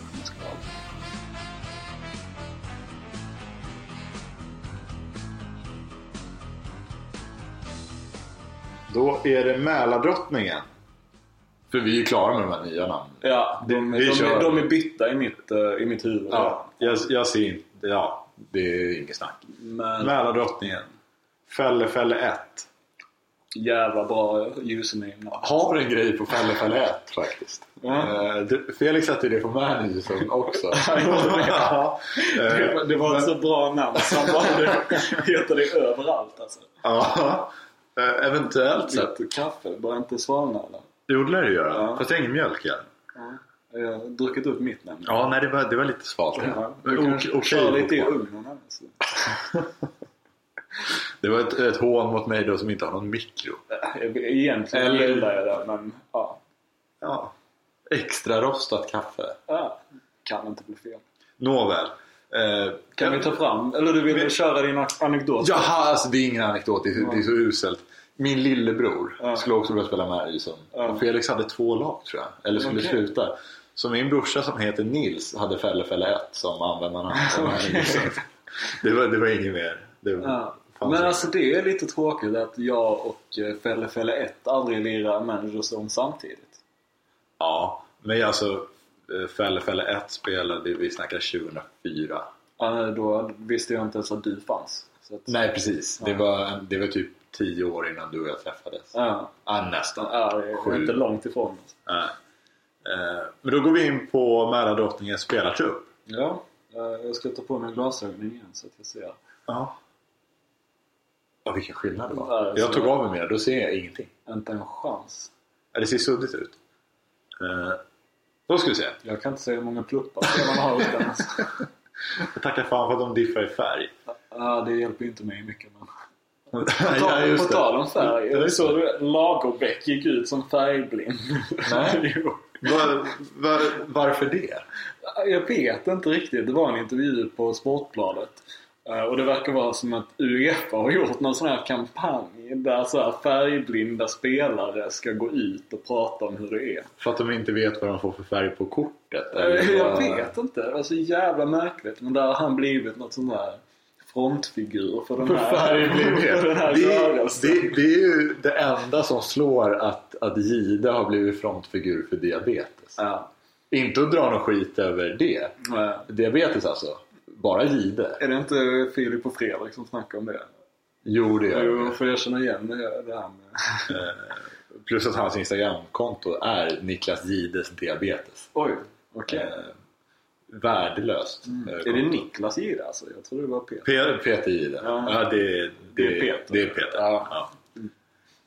Då är det Mälardrottningen. För vi är klara med de här nya namnen. Ja, de, Vi de, kör. de, de är bytta i mitt, eh, i mitt huvud. Ja, jag, jag ser inte... Ja, det är inget snack. Men Mälardrottningen. Fälle Fälle 1. Jävla bra username. Har en grej på Fälle Fälle 1 faktiskt. Ja. Det- Felix satte det på managern också. Det. Ja. Eh, Det var, det ett så bra namn så han valde heter det överallt alltså. Ja, eh, eventuellt sett. Kaffe, bara inte svalna eller? Jo, det lär det göra. Ja. Fast jag har ingen mjölk än. Ja. Jag har druckit upp mitt nämligen. Ja, nej det var, det var lite svalt. Ja, Men du kan ok- okej köra lite i ugnen här. Det var ett, ett hån mot mig då som inte har någon mikro. Egentligen Eller- gillar jag det men ja. Ja. Extra rostat kaffe. ja. Kan inte bli fel. Nåväl. Eh, Kan vi ta fram, eller du vill Men- köra din anekdot? Jaha, alltså det är ingen anekdot. Det är, det är så uselt. Min lillebror Ja. skulle också börja spela Madison. Ja. Och Felix hade två lag tror jag. Eller skulle Okej. sluta. Så min brorsa som heter Nils hade Fälle Fälle 1 som användarnamn. Madison. det, var, det var inget mer. Det var, Ja. Fanns Men alltså det är lite tråkigt att jag och eh, Felle Felle 1 aldrig lirar Managers Zone samtidigt. Ja, men alltså eh, Fälle Fälle 1 spelade vi snackar 2004. Ja, Då visste jag inte ens att du fanns. Att, Nej precis, det var, det var typ 10 år innan du och jag träffades. Ja, Ja, nästan. ja, det är Sju. inte långt ifrån. Nej. Eh, Men då går vi in på Mälardrottningens spelartrupp. Ja, jag ska ta på mig glasögonen igen så att jag ser. Ja. Ja, vilken skillnad det var. Jag tog av mig mina, då ser jag ingenting. Inte en chans. Ja, Det ser suddigt ut. Eh, Då ska vi se. Jag kan inte se hur många pluppar spelarna har hos den. Jag tackar fan för att de diffar i färg. Ja, det hjälper inte mig mycket. Men... Ja, på tal om färg. Ja, såg du Lagerbäck gick ut som färgblind. Nej. Var, var, varför det? Jag vet inte riktigt. Det var en intervju på Sportbladet. Eh, Och det verkar vara som att Uefa har gjort någon sån här kampanj där så här färgblinda spelare ska gå ut och prata om hur det är. För att de inte vet vad de får för färg på kortet? Eh, eller Jag vet inte. Det var så jävla märkligt. Men där har han blivit något sån här frontfigur för den För här, för den här Det är- roligaste. Det, det är ju det enda som slår att, att Gide har blivit frontfigur för diabetes. Ja. Inte att dra någon skit över det. Nej. Diabetes alltså. Bara Gide. Är det inte Filip och Fredrik som snackar om det? Jo, det gör Jo, det. för jag känner igen det, här med... Eh, Plus att hans Instagramkonto är Niklas Gides diabetes. Oj, okej. Eh, värdelöst. Mm. eh, Är det. Niklas Gide alltså? Jag trodde det var Peter. Peter, Peter Gide. Ja. Ja, det, det, Det är Peter. Det är Peter. Ja. Ja.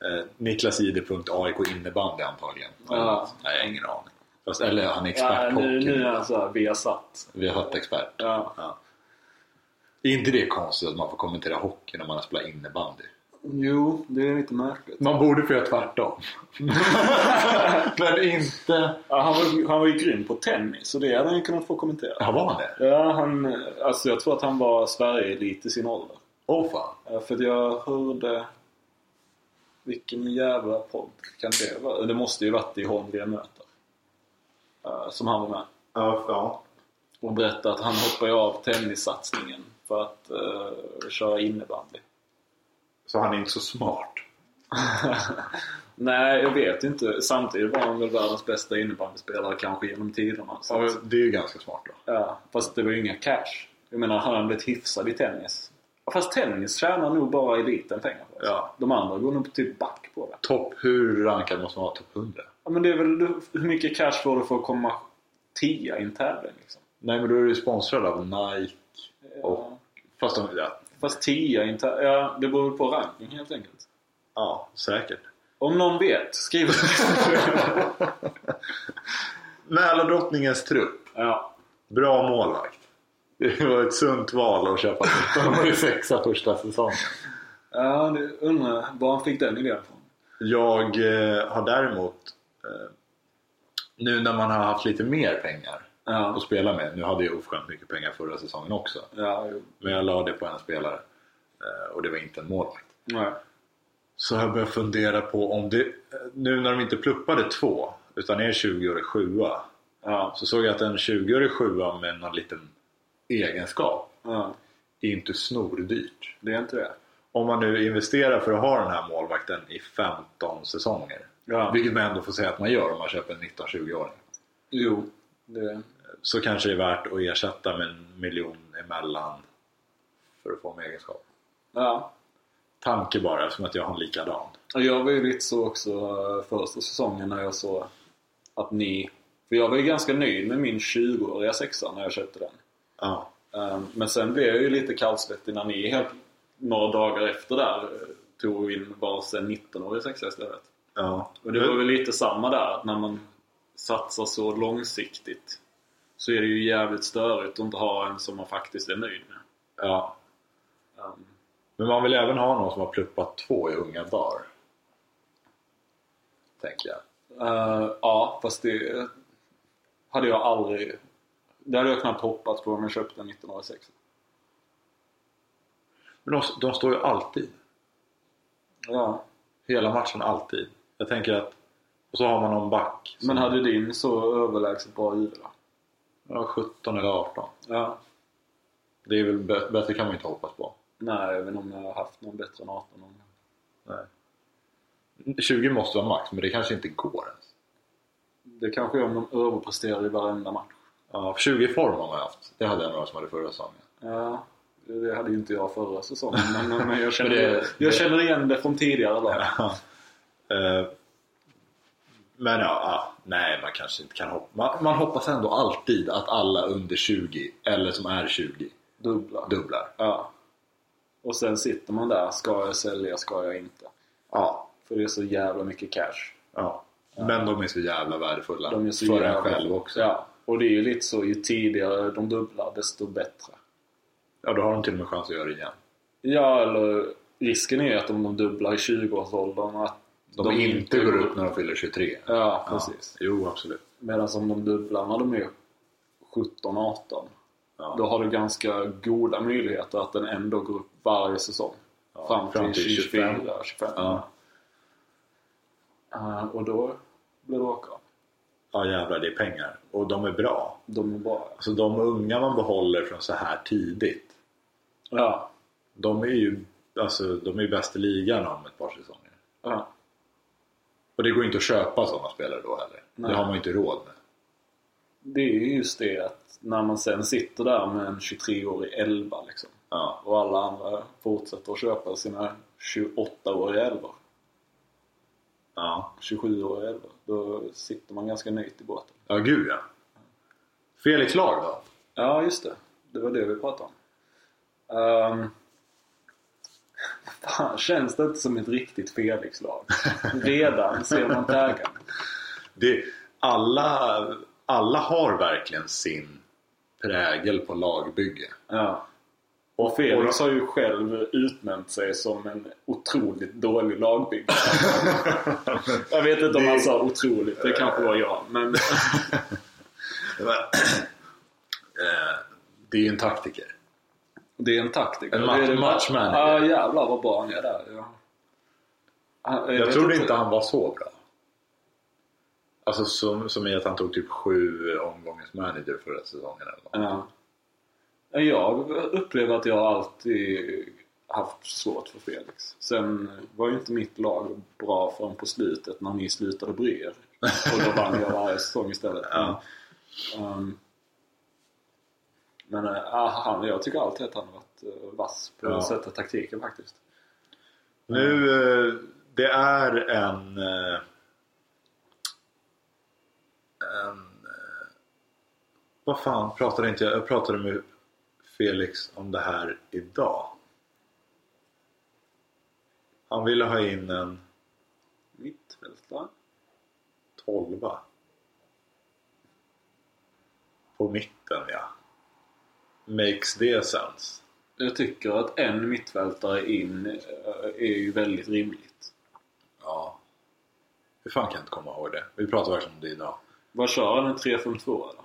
Eh, Niklasgide.aik innebandy antagligen. Ja. Nej, jag har ingen aning. Fast, eller han är Ja, expert nu, hockey. nu är han såhär, vi har satt. Vi har hört expert. Ja. Är inte det konstigt att man får kommentera hockey när man har spelat innebandy? Jo, det är lite märkligt. Man borde få göra tvärtom. Men inte... Ja, han, var, han var ju grym på tennis och det hade han ju kunnat få kommentera. Ja, var han det? Ja, han, alltså jag tror att han var Sverige-elit i sin ålder. Åh fan. Ja, för att jag hörde... Vilken jävla podd kan det vara? Det måste ju varit i Holmgren möter. Som han var med. Ja, ja. Och berättade att han hoppade av tennissatsningen för att uh, köra innebandy. Så han är inte så smart. Nej, jag vet inte. Samtidigt var han väl världens bästa innebandyspelare kanske genom tiderna. Så Ja, det är ju ganska smart då. ja, fast det var ju inga cash. Jag menar, han hade blivit hyfsad i tennis. Fast tennis tjänar nog bara eliten pengar på. Ja. De andra går nog typ back på det. Topp, hur rankad måste man vara? Topp 100? Ja, men det är väl hur mycket cash får du för att komma tia i en tävling liksom? Nej, men då är du sponsrad av Nike. Och, fast de, ja, Fast tia i en tävling, ja det beror på ranking helt enkelt. Ja, säkert. Om någon vet, skriv Mälardrottningens trupp. Ja. Bra målvakt. Det var ett sunt val att köpa 1986 första säsongen. Ja, det undrar var han fick den idén från. Jag eh, har däremot Eh, Nu när man har haft lite mer pengar Ja, att spela med. Nu hade jag oförskämt mycket pengar förra säsongen också. ja. Men jag la det på en spelare. Eh, Och det var inte en målvakt. Nej. Så jag började fundera på om det... Nu när de inte pluppade två utan är 20-årig sjua. Ja, Så såg jag att en 20-årig sjua med någon liten egenskap ja, är inte snordyrt. det är inte det. Om man nu investerar för att ha den här målvakten i 15 säsonger. Ja. Vilket man ändå får säga att man gör om man köper en 19-20-åring. Jo, det... Så kanske det är värt att ersätta med en miljon emellan för att få en egenskap. Ja. Tanke bara, som att jag har en likadan. Och jag var ju lite så också eh, första säsongen när jag såg att ni... För jag var ju ganska nöjd med min 20-åriga sexa när jag köpte den. Ja. Ehm, Men sen blev jag ju lite kallsvettig när ni helt några dagar efter där eh, tog in varsin 19-årig sexa istället. ja. Och det var väl lite samma där, att när man satsar så långsiktigt så är det ju jävligt störigt att inte ha en som man faktiskt är nöjd med. ja. Ehm, Men man vill även ha någon som har pluppat två i unga dagar. Tänker jag. eh, ja, fast det hade jag aldrig... Det hade jag knappt hoppats på om jag köpte en 19-årig sexa. Men de, de står ju alltid. Ja. Hela matchen alltid. Jag tänker att... Och så har man någon back. Men hade din så överlägset bra huvud då? Ja, 17 eller 18. Ja. Det är väl bä- bättre kan man inte hoppas på. Nej, inte om jag har haft någon bättre än 18 någon gång. Nej. 20 måste vara max, men det kanske inte går ens. Det kanske är om de överpresterar i varenda match. Ja, 20 i form har man haft. Det hade jag några som hade förra säsongen. Ja, det hade ju inte jag förra säsongen. Men, men jag, känner, Men det- jag känner igen det från tidigare lag. Eh, Men ja, ja, nej man kanske inte kan hoppa. Man, man hoppas ändå alltid att alla under 20, eller som är 20, Dubbla. dubblar. Ja. Och sen sitter man där. Ska jag sälja? Ska jag inte? Ja. För det är så jävla mycket cash. ja. Men de är så jävla värdefulla. De är så för jävla... en själv också. Ja. Och det är ju lite så, ju tidigare de dubblar desto bättre. ja, då har de till och med chans att göra det igen. Ja, eller risken är att om de dubblar i 20-årsåldern att De, inte går upp när de fyller 23. Ja, precis. Jo, absolut. Medan om de dubblar när de är 17-18 Ja. Då har du ganska goda möjligheter att den ändå går upp varje säsong. Ja, fram, fram till till 24, 25. 25. Ja. Eh, och då blir det åka. ja, jävlar det är pengar. Och de är bra. De är bra. Alltså de unga man behåller från så här tidigt. Ja. De är ju alltså, de är bäst i ligan om ett par säsonger. Ja. Och det går inte att köpa sådana spelare då heller. Nej. Det har man ju inte råd med. Det är ju just det att när man sen sitter där med en 23-årig 11 liksom. Ja. Och alla andra fortsätter att köpa sina 28-åriga 11 Ja, 27-åriga 11 Då sitter man ganska nöjt i båten. ja gud ja. Felix lag då? Ja, just det. Det var det vi pratade om. Um, fan, känns det inte som ett riktigt Felix-lag? Redan ser man taggen. Det, alla, alla har verkligen sin prägel på lagbygge. Ja. Och Felix har ju själv utnämnt sig som en otroligt dålig lagbyggare. jag vet inte om han sa otroligt, det kanske var jag. Men Eh, det är ju en taktiker. Det är en taktiker. En match- matchmanager. Ja, jävlar vad bra han är där. Ja. Han- Jag vet trodde inte han var så bra. Alltså som, som i att han tog typ sju omgångens manager förra säsongen eller något. Ja. Jag upplever att jag alltid haft svårt för Felix. Sen var ju inte mitt lag bra förrän på slutet när ni slutade bry er. Och då vann jag varje säsong istället. Ja. Um, men äh, han, jag tycker alltid att han har varit uh, vass på Ja. att sätta taktiken faktiskt. Nu, eh, det är en... eh, En... Vad fan pratade inte jag? Jag pratade med Felix om det här idag. Han ville ha in en Mittfältare? tolva. På mitten ja. Makes det sense? Jag tycker att en mittfältare in uh, är ju väldigt rimligt. Ja. Hur fan kan jag inte komma ihåg det? Vi pratar verkligen om det idag. Vad kör han? En 3-5-2 eller?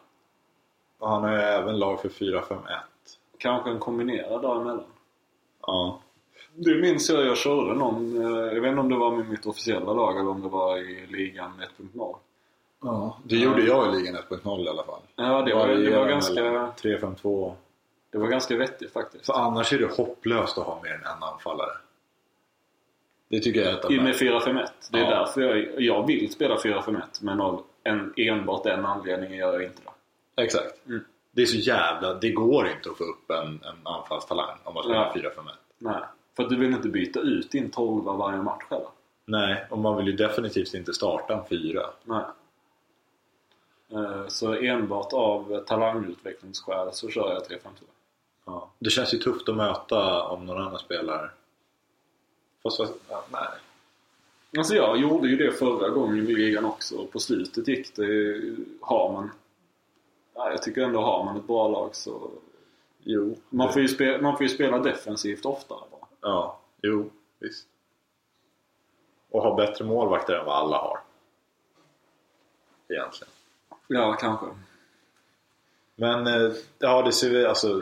Han ju även lag för 4-5-1. Kanske en kombinerad däremellan? Ja. Det minns jag jag körde någon, eh, jag vet inte om det var med mitt officiella lag eller om det var i ligan 1.0. Ja, det gjorde jag i ligan 1.0 i alla fall. Ja, det var, det var ganska, 3-5-2. Det var ganska vettigt faktiskt. För annars är det hopplöst att ha mer än en anfallare. Det tycker jag I de- med 4-5-1. Det är Ja. därför jag, jag vill spela 4-5-1 men av en, enbart den anledningen gör jag inte det. Exakt. Mm. Det är så jävla... Det går inte att få upp en, en anfallstalang om man spelar Ja. 4-5-1. Nej. För att du vill inte byta ut din 12 varje match heller. Nej, och man vill ju definitivt inte starta en fyra. Nej. Eh, Så enbart av talangutvecklingsskäl så kör jag 3-5-2. Ja. Det känns ju tufft att möta om någon annan spelar. Fast vad... Ja, nej. Alltså jag gjorde ju det förra gången i ligan också på slutet gick det... Har man... Ja, jag tycker ändå har man ett bra lag så... Jo. Man får ju, spe, man får spela defensivt oftare bara. Ja, jo, visst. Och ha bättre målvakter än vad alla har. Egentligen. Ja, kanske. Men eh, ja, det ser vi alltså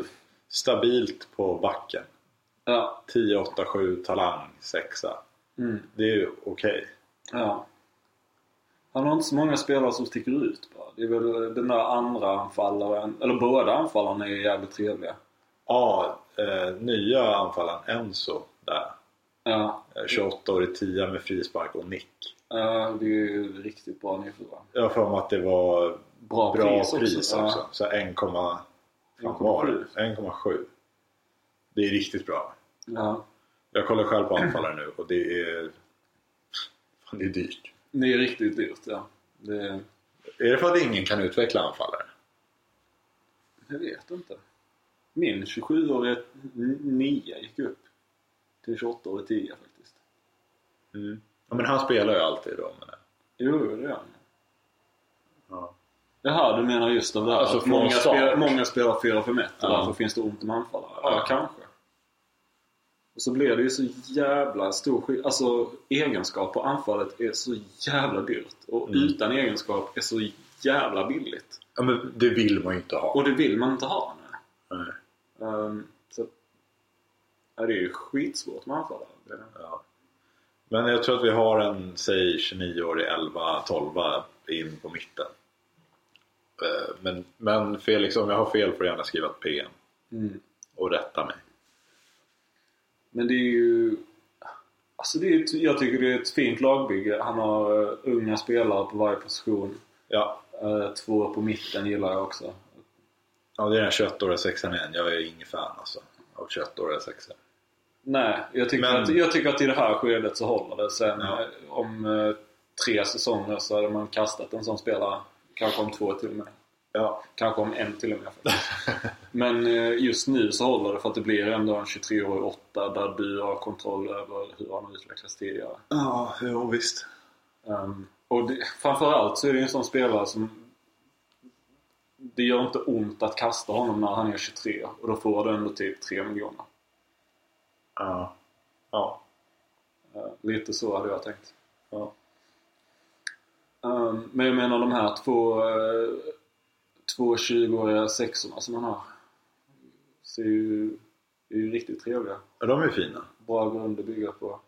stabilt på backen. Ja. 10, 8, 7, talang, 6. Mm. Det är ju okej. Ja. Han har inte så många spelare som sticker ut bara. Det är väl den där andra anfallaren, eller båda anfallarna är jävligt trevliga. Ja, eh, nya anfallaren Enzo där. Ja. Eh, 28 år i 10 med frispark och nick. Ja, det är ju riktigt bra nyförvärv. Jag har för mig att det var Bra, bra pris pris, också. också. Ja. Så 1, fan var 1,7. det? 1,7. Det är riktigt bra. Ja. Jag kollar själv på anfallare nu och det är... Fan, det är dyrt. Det är riktigt dyrt, ja. Det, Är det för att ingen kan utveckla anfallare? jag vet inte. Min 27-åriga nia gick upp till 28-årig 10 faktiskt. Mm. Ja, men han spelar ju alltid då. Men... Jo, det gör han. Ja. Jaha, du menar just av det här Alltså att många, spelar, många spelar 4-5-1 och Ja. därför finns det ont om anfallare? Ja, Ja. kanske. Och så blir det ju så jävla stor skillnad. Alltså egenskap på anfallet är så jävla dyrt. Och Mm. utan egenskap är så jävla billigt. Ja, men det vill man ju inte ha. Och det vill man inte ha. Nej. Nej. Um, så, ja, det är ju skitsvårt med anfallare. Ja. Men jag tror att vi har en, säg 29-årig 11-12 in på mitten. Eh, Men, men Felix, om jag har fel får du gärna skriva ett PM Mm. och rätta mig. Men det är ju... Alltså det är ett, jag tycker det är ett fint lagbygge. Han har eh, unga spelare på varje position. Ja, Eh, två på mitten gillar jag också. ja det är den 21-åriga sexan igen. Jag är ingen fan alltså av 21-åriga sexan. Nej, jag tycker, Men- att, jag tycker att i det här skedet så håller det. Sen Ja. om tre säsonger så hade man kastat en sån spelare. Kanske om två till och med. Ja. Kanske om en till och med. Men eh, just nu så håller det för att det blir ändå en 23-årig åtta där du har kontroll över hur han har utvecklats tidigare. Ja, jo visst. Um, och det, framförallt så är det en sån spelare som det gör inte ont att kasta honom när han är 23 och då får du ändå typ 3 miljoner. Ja. Ja. Uh, lite så hade jag tänkt. Ja. Um, men jag menar de här två, uh, två 20-åriga sexorna som han har. Ser ju, är ju riktigt trevliga. ja, de är fina. Bra grund att bygga på.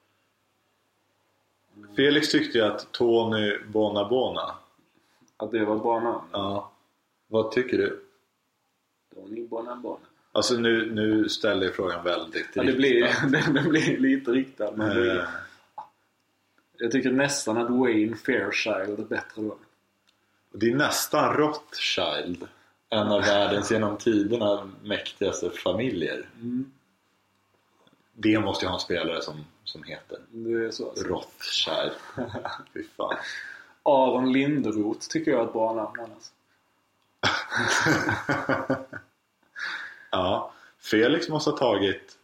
Felix tyckte ju att Tony Bonabona. Att det var ett bra namn. Ja. Vad tycker du? Tony Bonabona. Alltså nu, nu ställer jag frågan väldigt Ja, det blir, den, den blir lite riktad. Men det, Eh, jag tycker nästan att Wayne Fairchild är bättre då. Det är nästan Rothschild. En av världens genom tiderna mäktigaste familjer. Mm. Det måste ju ha en spelare som, som heter Det är så. Alltså. Rothschild. Fy fan. Aron Linderoth tycker jag är ett bra namn annars. ja. Felix måste ha tagit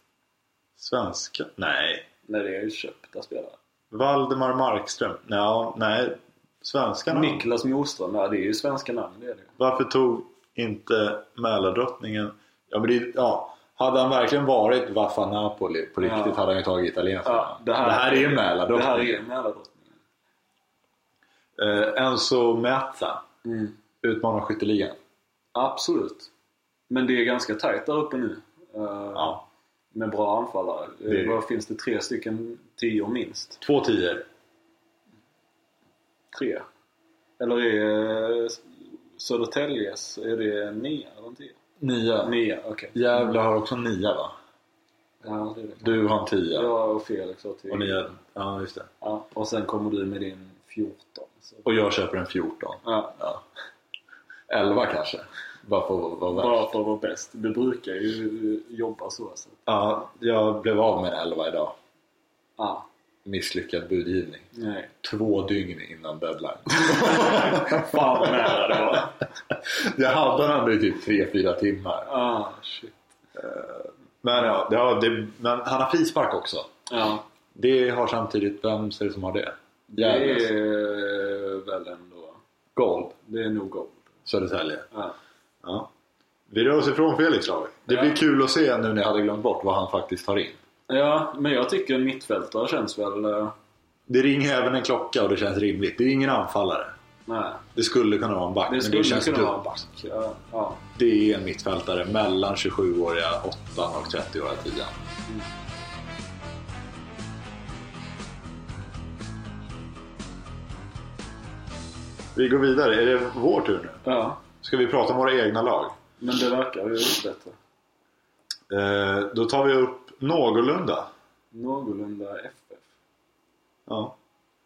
svenska. Nej. När det är ju köpta spelare. Valdemar Markström. Ja, nej. Svenska namn. Niklas Moström, ja det är ju svenska namn det är det ju. Varför tog inte Mälardrottningen... Ja, men det, ja. Hade han verkligen varit Vaffa Napoli på riktigt Ja. hade han ju tagit italienska Ja, det, här, är ju Det här är Mälardrottningen. Eh, Enzo Meazza. Mm. Utmanar skytteligan. Absolut. Men det är ganska tajt där uppe nu. Eh, Ja. Med bra anfallare. Det Vad finns det? Tre stycken tio minst? Två tior. Tre? Eller är eh, Södertäljes, är det nia eller en tia? Nia. Nia, okej. Gävle har också nia va? Ja, det är det. Du har en tia. Jag och Felix har tio. Och nia. Ja, just det. Ja, och sen kommer du med din 14. Så. Och jag köper en 14. Ja, Ja. 11 kanske. Bara för att vara värst. bara för att vara bäst. Du brukar ju jobba så. så. Ja, jag blev av med en 11 idag. Ja, Misslyckad budgivning. nej. Två dygn innan deadline. Fan vad nära det var. jag hade den ändå i typ 3-4 timmar. Ah, shit. Men, ja, ja, det, men han har frispark också. Ja, Det har samtidigt, vem är det som har det? det Gävles. är väl ändå... Gold. Det är nog gold. Södertälje. Ja. Ja. Vi rör oss ifrån Felix lag. Det Ja. blir kul att se nu när jag hade glömt bort vad han faktiskt tar in. ja, men jag tycker en mittfältare känns väl... eh, Det ringer även en klocka och det känns rimligt. Det är ingen anfallare. Nej, Det skulle kunna vara en back, det men det känns kunna dumt. vara en back. Ja, ja. Det är en mittfältare mellan 27-åriga 8 och 30-åriga 10 Vi går vidare. Är det vår tur nu? ja, Ska vi prata om våra egna lag? men det verkar ju lite bättre. Eh, då tar vi upp någorlunda. Någorlunda FF. Ja.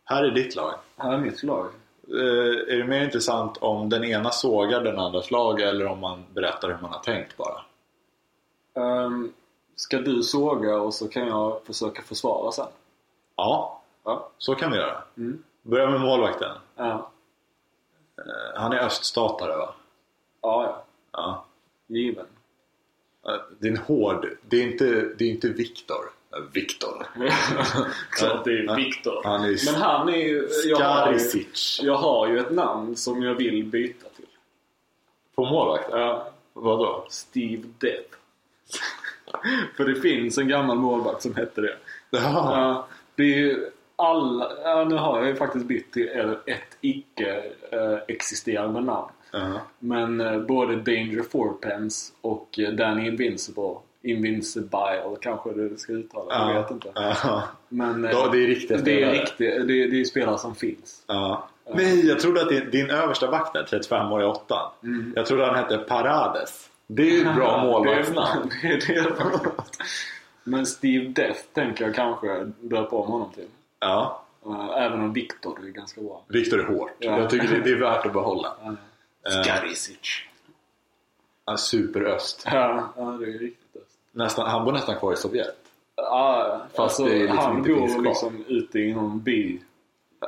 Här är ditt lag. Här är mitt lag. Eh, är det mer intressant om den ena sågar den andras lag eller om man berättar hur man har tänkt bara? Um, ska du såga och så kan jag försöka försvara sen? Ja, Ja. så kan vi göra. Mm. Börja med målvakten. Ja, Eh, han är öststatare va? Ja, ja. Given. Eh, Det är en hård... Det är inte, det är inte Viktor. Eh, Viktor. Klart det är Viktor. Han är Men han är ju... Jag har ju, jag har ju ett namn som jag vill byta till. På målvakten? Ja, Vadå? Steve Death. För det finns en gammal målvakt som hette det. Ja. Ja, det är ju alla... Ja, nu har jag ju faktiskt bytt till ett icke-existerande namn. Ja. Men eh, både Danger Fourpence och eh, Danny Invincible Invincible kanske det ska uttala, jag vet inte. Ja. Men eh, Ja, det är riktiga det är riktigt, det, är- det är spelare som finns. Ja. Nej, jag trodde att din, din översta back där, 35-åriga åttan. Jag trodde han hette Parades. Det är ju ett bra målvaktsnamn. Det är det. Men Steve Death tänker jag kanske döpa om honom till. Ja, Eh, Även om Viktor är ganska bra. Viktor är hårt. Ja. Jag tycker det, det är värt att behålla. Ja. Eh, Skarisic. Ja, superöst. Ja, ja, det är riktigt öst. Nästan, han bor nästan kvar i Sovjet. Ja, Fast alltså, det liksom han bor liksom ute i någon by.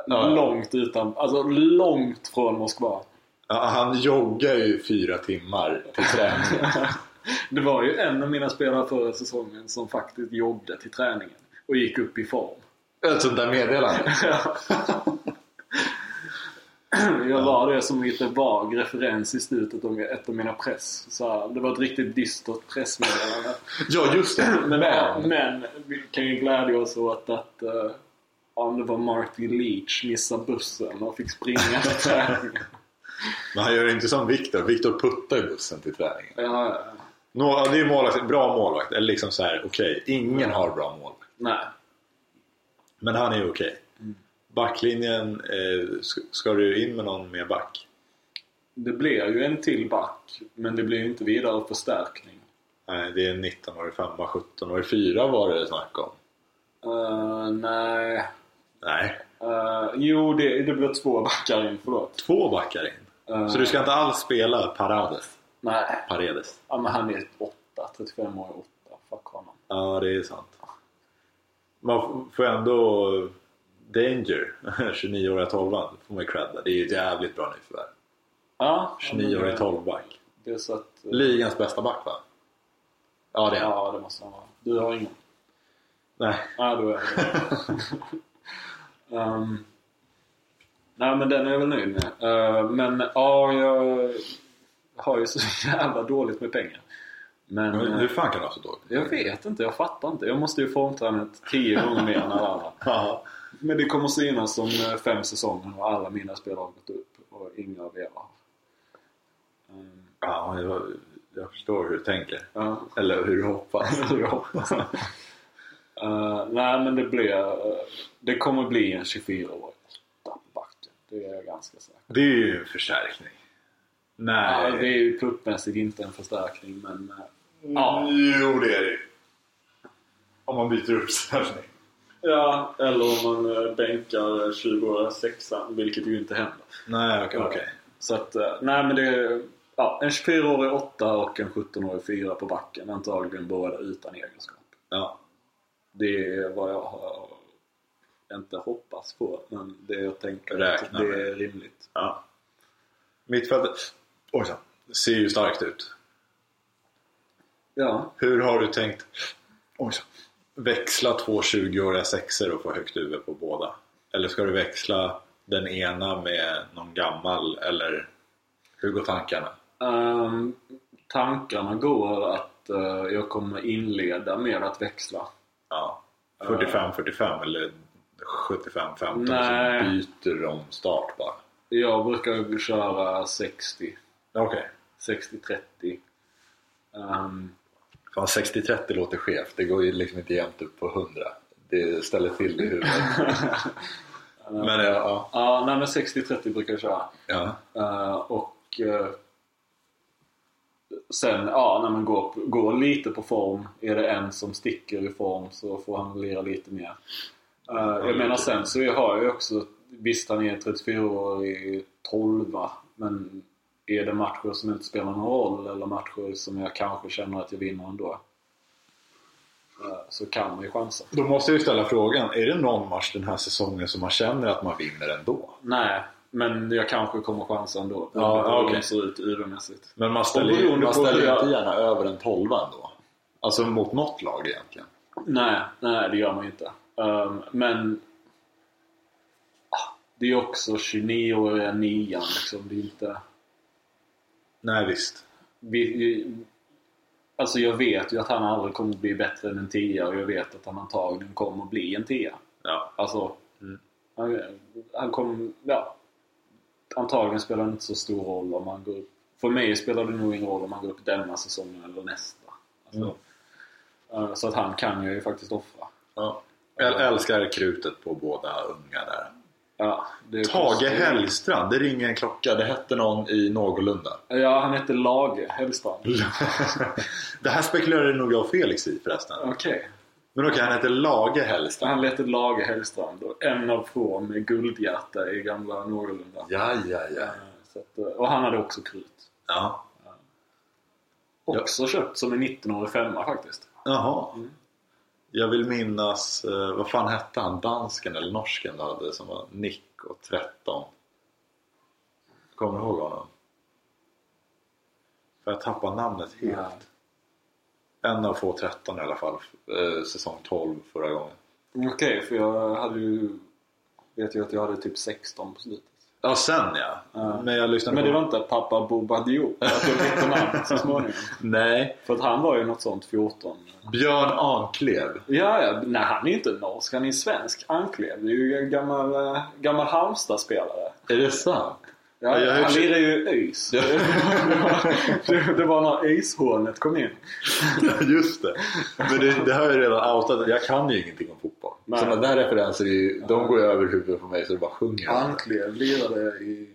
Ja. Långt utan, alltså långt från Moskva. Ja, han joggar ju fyra timmar till träning. Det var ju en av mina spelare förra säsongen som faktiskt joggade till träningen och gick upp i form. Ett sånt där meddelande. Jag la det som lite vag referens i slutet av ett av mina press. Så det var ett riktigt dystert pressmeddelande. Ja, just det. Men, Men, men vi kan ju glädja oss åt att uh, om det var Marty Leach missade bussen och fick springa till träningen. men han gör inte som Viktor. Viktor puttar bussen till träningen. Ja, ja, ja. Nå, det är målvakt, bra målvakt. Eller liksom så här, okej, ingen har bra målvakt. Nej. Men han är okej. Backlinjen, eh, ska, du in med någon mer back? Det blir ju en till back, men det blir ju inte vidare förstärkning. Nej, det är en 19-årig femma, 17-årig fyra var det snack om. Uh, nej. Nej, Uh, jo, det, det blir två backar in. Förlåt. två backar in. Eh, Så du ska inte alls spela Parades? Nej. Paredes? Ja, men han är 8. 35 år 8. Fuck honom. Ja, det är sant. Man får ändå Danger, 29-åriga 12 får man ju credda. Det är ju ett jävligt bra nyförvärv. Ja, 29-årig 12-back. Det är så att... eh, Ligans bästa back va? Ja, det är. Ja, det måste han vara. Du har ingen? Nej. Ja, då är det. um, nej, men den är jag väl nöjd med. Uh, men ja, jag har ju så jävla dåligt med pengar. Men Men eh, hur fan kan du ha så dåligt? jag vet inte, jag fattar inte. Jag måste ju formträna tio gånger mer än alla andra. Men det kommer synas om eh, fem säsonger och alla mina spelare har gått upp och inga av er har. Um, Ja, jag, jag förstår hur du tänker. ja. Eller hur du hoppas. jag hoppas. Uh, nej men det blir... det kommer bli en 24-årig åtta på backen. Det är jag ganska säker på. Det är ju en förstärkning. Nej. Ja, det är ju pluppmässigt inte en förstärkning men... eh, ja. Jo, det är det. Om man byter uppställning. Ja, eller om man eh, bänkar 20-åriga sexan, vilket ju inte händer. Nej, okej. okej. Så att, eh, nej men det är ja, en 24-årig åtta och en 17-årig fyra på backen. Antagligen båda utan egenskap. Ja. Det är vad jag har inte hoppas på, men det jag tänker att det med. är rimligt. ja. Mittfältet Oj, ser ju starkt ut. Ja, Hur har du tänkt Oj. Växla två 20-åriga sexor och få högt huvud på båda? Eller ska du växla den ena med någon gammal? Eller hur går tankarna? ehm, tankarna går att eh, jag kommer inleda med att växla. Ja. 45-45 eller 75-15 Nej. så byter de start bara? Jag brukar köra 60, Okej. 60-30. Ehm, Fan 60-30 låter skevt. Det går ju liksom inte jämnt upp på 100. Det ställer till det i huvudet. Men ja, ja. ja, nej men 60-30 brukar jag köra. ja. Eh, och eh, sen, ja, när man går, går lite på form. Är det en som sticker i form så får han lira lite mer. Eh, jag menar sen så har jag ju också, visst han är 34 år i 12 men är det matcher som inte spelar någon roll eller matcher som jag kanske känner att jag vinner ändå. eh, Så kan man ju chansa. Då måste jag ju ställa frågan. Är det någon match den här säsongen som man känner att man vinner ändå? Nej, men jag kanske kommer chansa ändå. Ja, hur de ser ut UV-mässigt. Men man ställer ju man ställer ju jag- inte gärna över en 12 då. Alltså mot något lag egentligen. Nej, nej det gör man ju inte. Ehm, men ah, det är också 29-åriga nian liksom. Det är inte... Nej visst. Vi, alltså jag vet ju att han aldrig kommer bli bättre än en 10 och jag vet att han antagligen kommer bli en 10. Ja. Alltså, Mm. han, han kommer... Ja. Antagligen spelar det inte så stor roll om han går upp. För mig spelar det nog ingen roll om han går upp denna säsongen eller nästa. Alltså, Mm. eh, Så att han kan jag ju faktiskt offra. ja. Jag älskar krutet på båda unga där. Ja, Tage. Hellstrand, det ringer en klocka. Det hette någon i någorlunda. Ja, han hette Lage Hellstrand. det här spekulerade nog jag och Felix i förresten. Okej. Men okej, han heter Lage Hellstrand. Han heter Lage Hellstrand och en av få med guldhjärta i gamla Norrlunda. Ja, ja, ja. Eh, att, eh, och han hade också krut. ja. Också köpt som en 19-årig femma faktiskt. Jaha. Mm. Jag vill minnas, eh, vad fan hette han? Dansken eller norsken du hade som var Nick och 13. Kommer du ihåg honom? För jag tappade namnet helt. Nej. En av få 13 i alla fall. Eh, säsong 12 förra gången. Okej, för jag hade ju... Vet ju att jag hade typ 16 på slutet. Ja, sen ja. Ja. Men jag lyssnade Men på... det var inte pappa Bobadil att jag bytte namn så småningom. Nej. För att han var ju något sånt 14. Björn Anklev. Ja, ja. Nej, han är inte norsk. Han är svensk. Anklev. Det är ju en gammal, eh, gammal Halmstad-spelare. Är det sant? Ja, Ja, jag han lirade ju ÖIS. Det var, det var när ÖIS-hånet kom in. Just det. Men det, det har jag redan outat. Jag kan ju ingenting om fotboll. Nej. Sådana där referenser, är ju, de går ju över huvudet på mig så det bara sjunger. Anklev lirade i...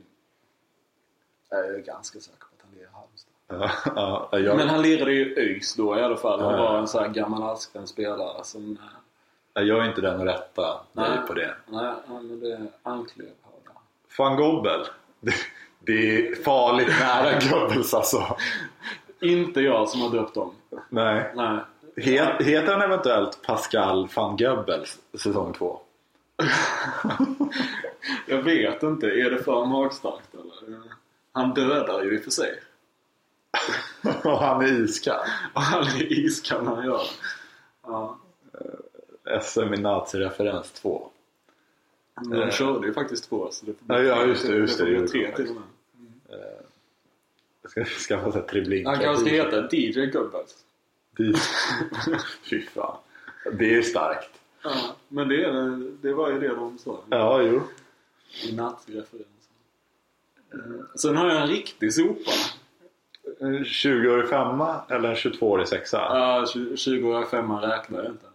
Jag är ganska säker på att han lirade i Halmstad. Ja, ja, jag, Men han lirade ju ÖIS då i alla fall. Han Ja, ja. var en sån här gammal allsvensk spelare som... jag är inte den att rätta dig på det. Nej, men det är Anklev. Van Gobbel. Det, det är farligt nära Goebbels alltså. Inte jag som har döpt dem. Nej. Nej. Het, heter han eventuellt Pascal van Goebbels säsong 2? Jag vet inte. Är det för magstarkt eller? Han dödar ju i och för sig. Och han är iskall. Och han är iskall när han gör det. Ja. SM i nazireferens 2. Men de körde ju faktiskt två. Så det Ja, ja, just det, just det, det gjorde tre till och med. Jag ska skaffa sig tribbling. Han kanske ska heta DJ Goebbels. Fy fan. Det är starkt. Ja, men det, det var ju det de sa. Ja, jo. I. Mm. Sen har jag en riktig sopa. En 20-årig femma eller en 22-årig sexa? Ja, 20-åriga räknar jag inte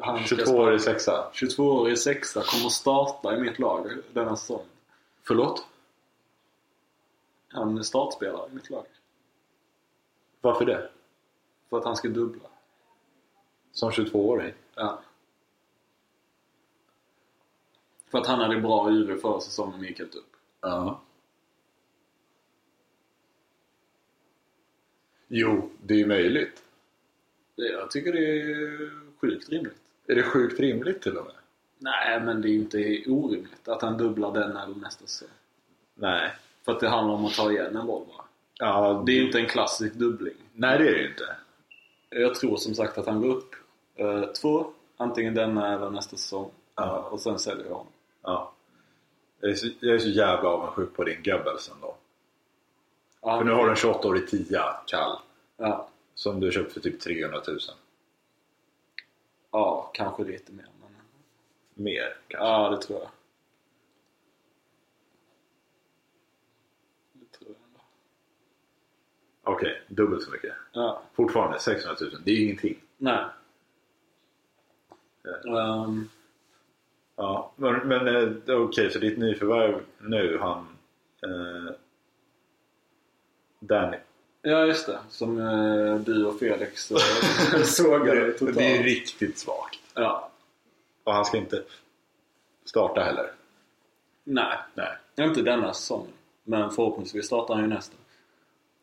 han ska 22-årig starta- sexa? 22-årig sexa kommer starta i mitt lag denna säsong. Förlåt? Han är startspelare i mitt lag. Varför det? För att han ska dubbla. Som 22-åring? Ja. För att han hade bra UV förra säsongen men gick helt upp. Ja. Jo, det är ju möjligt. Jag tycker det är sjukt rimligt. Är det sjukt rimligt till och med? Nej, men det är ju inte orimligt att han dubblar den eller nästa säsong. Nej. För att det handlar om att ta igen en boll bara. Ja, Det är ju inte en klassisk dubbling. Nej, det är det ju inte. Jag tror som sagt att han går upp eh, två, antingen denna eller nästa säsong. Ja. Och sen säljer jag honom. Ja. Jag är så, jag är så jävla avundsjuk på din Goebbels ändå. Ja, För nu har du en 28-årig tia, kall. ja, Som du köpt för typ 300 000. Ja, kanske lite mer. Men... Mer kanske. Ja, det tror jag. Det tror jag ändå. Okej, dubbelt så mycket. Ja, Fortfarande 600 000. Det är ju ingenting. nej. Ja. Ehm, Ja, men, men eh, okej, så ditt nyförvärv nu, han... Eh, Danny. Ja, just det. Som eh, du och Felix eh, sågade totalt. Det är riktigt svagt. Ja. Och han ska inte starta heller. Nej, Nej. inte denna säsongen. Men förhoppningsvis startar han ju nästa.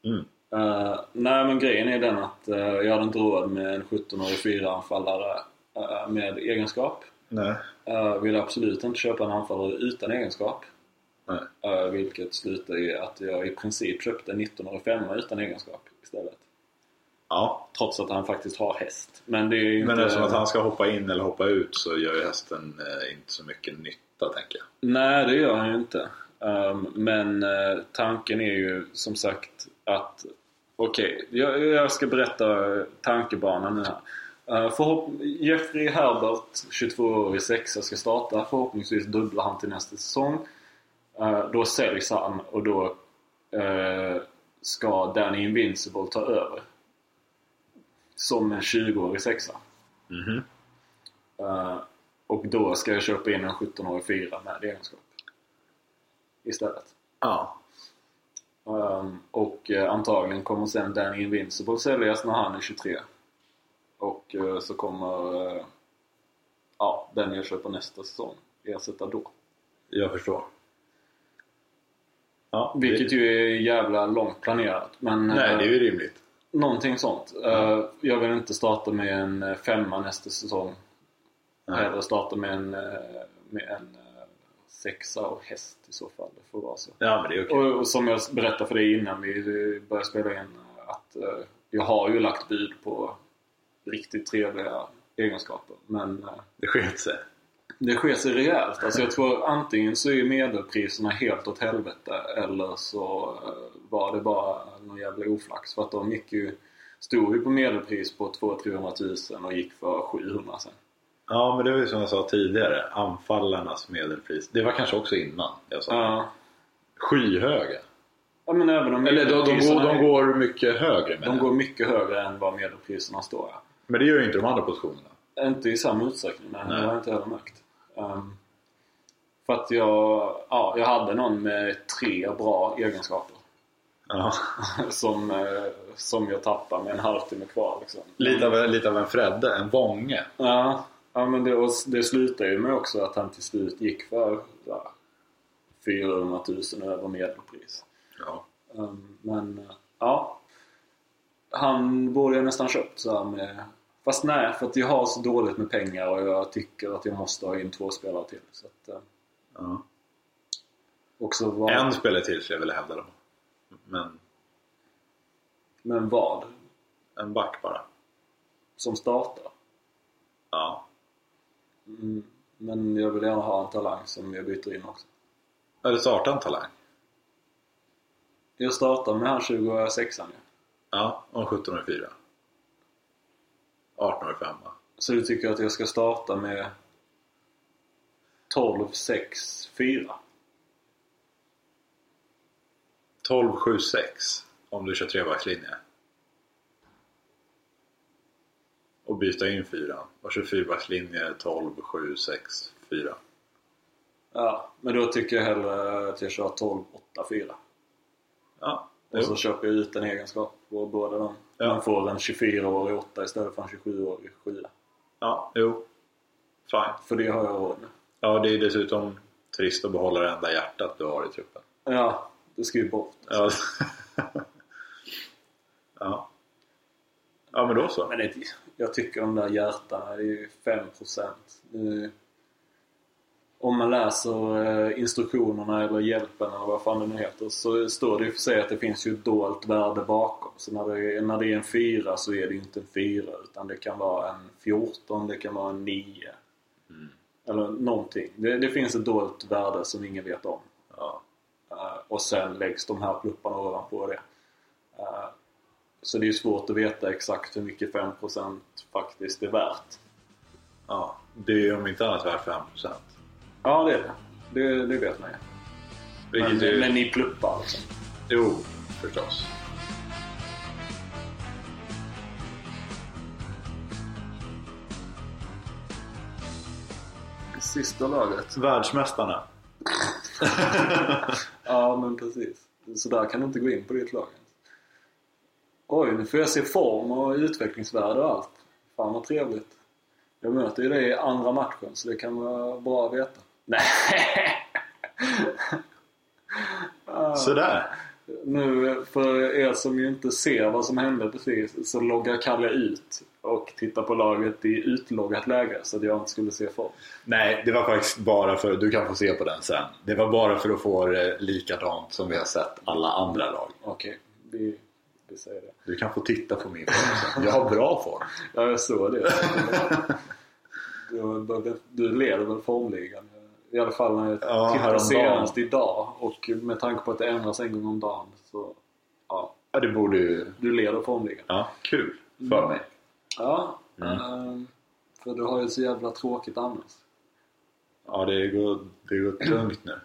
Mm. Eh, nej men grejen är den att eh, jag hade inte råd med en 17-årig fyraanfallare uh, med egenskap. Nej. Uh, ville absolut inte köpa en anfallare utan egenskap. Nej. Eh, vilket slutade i att jag i princip köpte en 19-årig femma utan egenskap istället. Ja, Trots att han faktiskt har häst. Men det är ju men inte... eftersom att han ska hoppa in eller hoppa ut så gör ju hästen eh, inte så mycket nytta, tänker jag. Nej, det gör han ju inte. Ehm, men eh, tanken är ju som sagt att Okej, jag, jag ska berätta tankebanan nu här. Uh, förhopp- Jeffrey Herbert, 22 år i sexa, ska starta. Förhoppningsvis dubblar han till nästa säsong. Eh, då säljs han och då eh, ska Danny Invincible ta över. Som en 20-årig sexa. Mhm. Eh, och då ska jag köpa in en 17-årig fyra med egenskap. Istället. Ja. Um, och eh, antagligen kommer sen Danny Invincible säljas när han är 23. Och eh, så kommer eh, ja, den jag köper nästa säsong ersätta då. Jag förstår. Ja, Vilket det, ju är jävla långt planerat. Men Nej, eh, det är ju rimligt. någonting sånt. Eh, jag vill inte starta med en eh, femma nästa säsong. Nej. Hellre starta med en, eh, med en eh, sexa och häst i så fall. Det får vara så. Ja, men det är okej. Och, och som jag berättade för dig innan vi började spela in eh, att eh, jag har ju lagt bud på riktigt trevliga egenskaper. Men eh, Det sket sig. Det sker sig rejält. Alltså jag tror antingen så är medelpriserna helt åt helvete eller så eh, var det bara någon jävla oflax. För att de gick ju, stod ju på medelpris på 200-300 000 och gick för 700 sen. Ja, men det var ju som jag sa tidigare. Anfallarnas medelpris. Det var kanske också innan jag sa det. Ja. Skyhöga. ja men även om Eller de, de, går, de går mycket högre de det. går mycket högre än vad medelpriserna står. Ja. Men det gör ju inte de andra positionerna. Inte i samma utsträckning, nej. Nej. Det har jag inte heller märkt. Ehm, för att jag, ja, jag hade någon med tre bra egenskaper. Ja. som, eh, som jag tappade med en halvtimme kvar. Liksom. Lite, av, lite av en Fredde, en Vånge. Ja, ja men det, det slutade ju med också att han till slut gick för ja, 400 000 över medelpris. Ja. Ehm, men eh, ja. Han borde jag nästan köpt så här med Fast nej, för att jag har så dåligt med pengar och jag tycker att jag måste ha in två spelare till. Så att, eh, ja. också vad, En spelare till skulle jag vilja hävda då. Men Men vad? en back bara. Som startar? Ja. Mm, men jag vill gärna ha en talang som jag byter in också. Eller starta en talang. Jag startar med han 26an ju. Ja, om 17 och 4. 18 och 5. Så du tycker att jag ska starta med 12, 6, 4? 12, 7, 6. Om du kör trebackslinje. Och byta in 4. Och kör fyrbackslinje 12, 7, 6, 4. Ja, men då tycker jag hellre att jag kör 12, 8, 4. Ja, Och så köper jag ut en egenskap på båda dem. Ja. Man får en 24-årig 8 istället för en 27-årig 7. ja, jo. Fine. För det har jag råd med. Ja, det är dessutom trist att behålla det enda hjärtat du har i truppen. Ja, det ska ju bort. Ja. ja. Ja, men då så. Men det, jag tycker de där hjärtarna, det är ju 5%. Nu, om man läser eh, instruktionerna eller hjälpen eller vad fan det nu heter så står det ju för sig att det finns ju ett dolt värde bakom. Så när det, är, när det är en 4 så är det ju inte en 4 utan det kan vara en 14, det kan vara en 9. Eller någonting. Det, det finns ett dolt värde som ingen vet om. Ja. Eh, och sen läggs de här plupparna ovanpå det. Eh, så det är svårt att veta exakt hur mycket 5% faktiskt är värt. ja. Det är ju om inte annat värt 5%. Ja, det är det. Det, det vet man ju. Vilket Men, är... men i pluppar liksom. Jo, förstås. Sista laget. Världsmästarna. Ja, men precis. Så där kan du inte gå in på ditt lag. Oj, nu får jag se form och utvecklingsvärde och allt. Fan vad trevligt. Jag möter ju dig i andra matchen så det kan vara bra att veta. Nej! Sådär. Nu, för er som ju inte ser vad som hände precis, så loggar Kalle ut och tittar på laget i utloggat läge så att jag inte skulle se form. Nej, det var faktiskt bara för... Du kan få se på den sen. Det var bara för att få det likadant som vi har sett alla andra lag. Okej, vi, vi säger det. Du kan få titta på min form sen. Jag har bra form. Ja, jag såg det. Du, du leder väl formligan? I alla fall när jag Ja, tittar senast idag och med tanke på att det ändras en gång om dagen så ja, Ja, det borde ju... du leder formligan. Ja, kul för mig. Ja, Mm. ehm, för du har ju så jävla tråkigt annars. Ja, det går, det går tungt nu.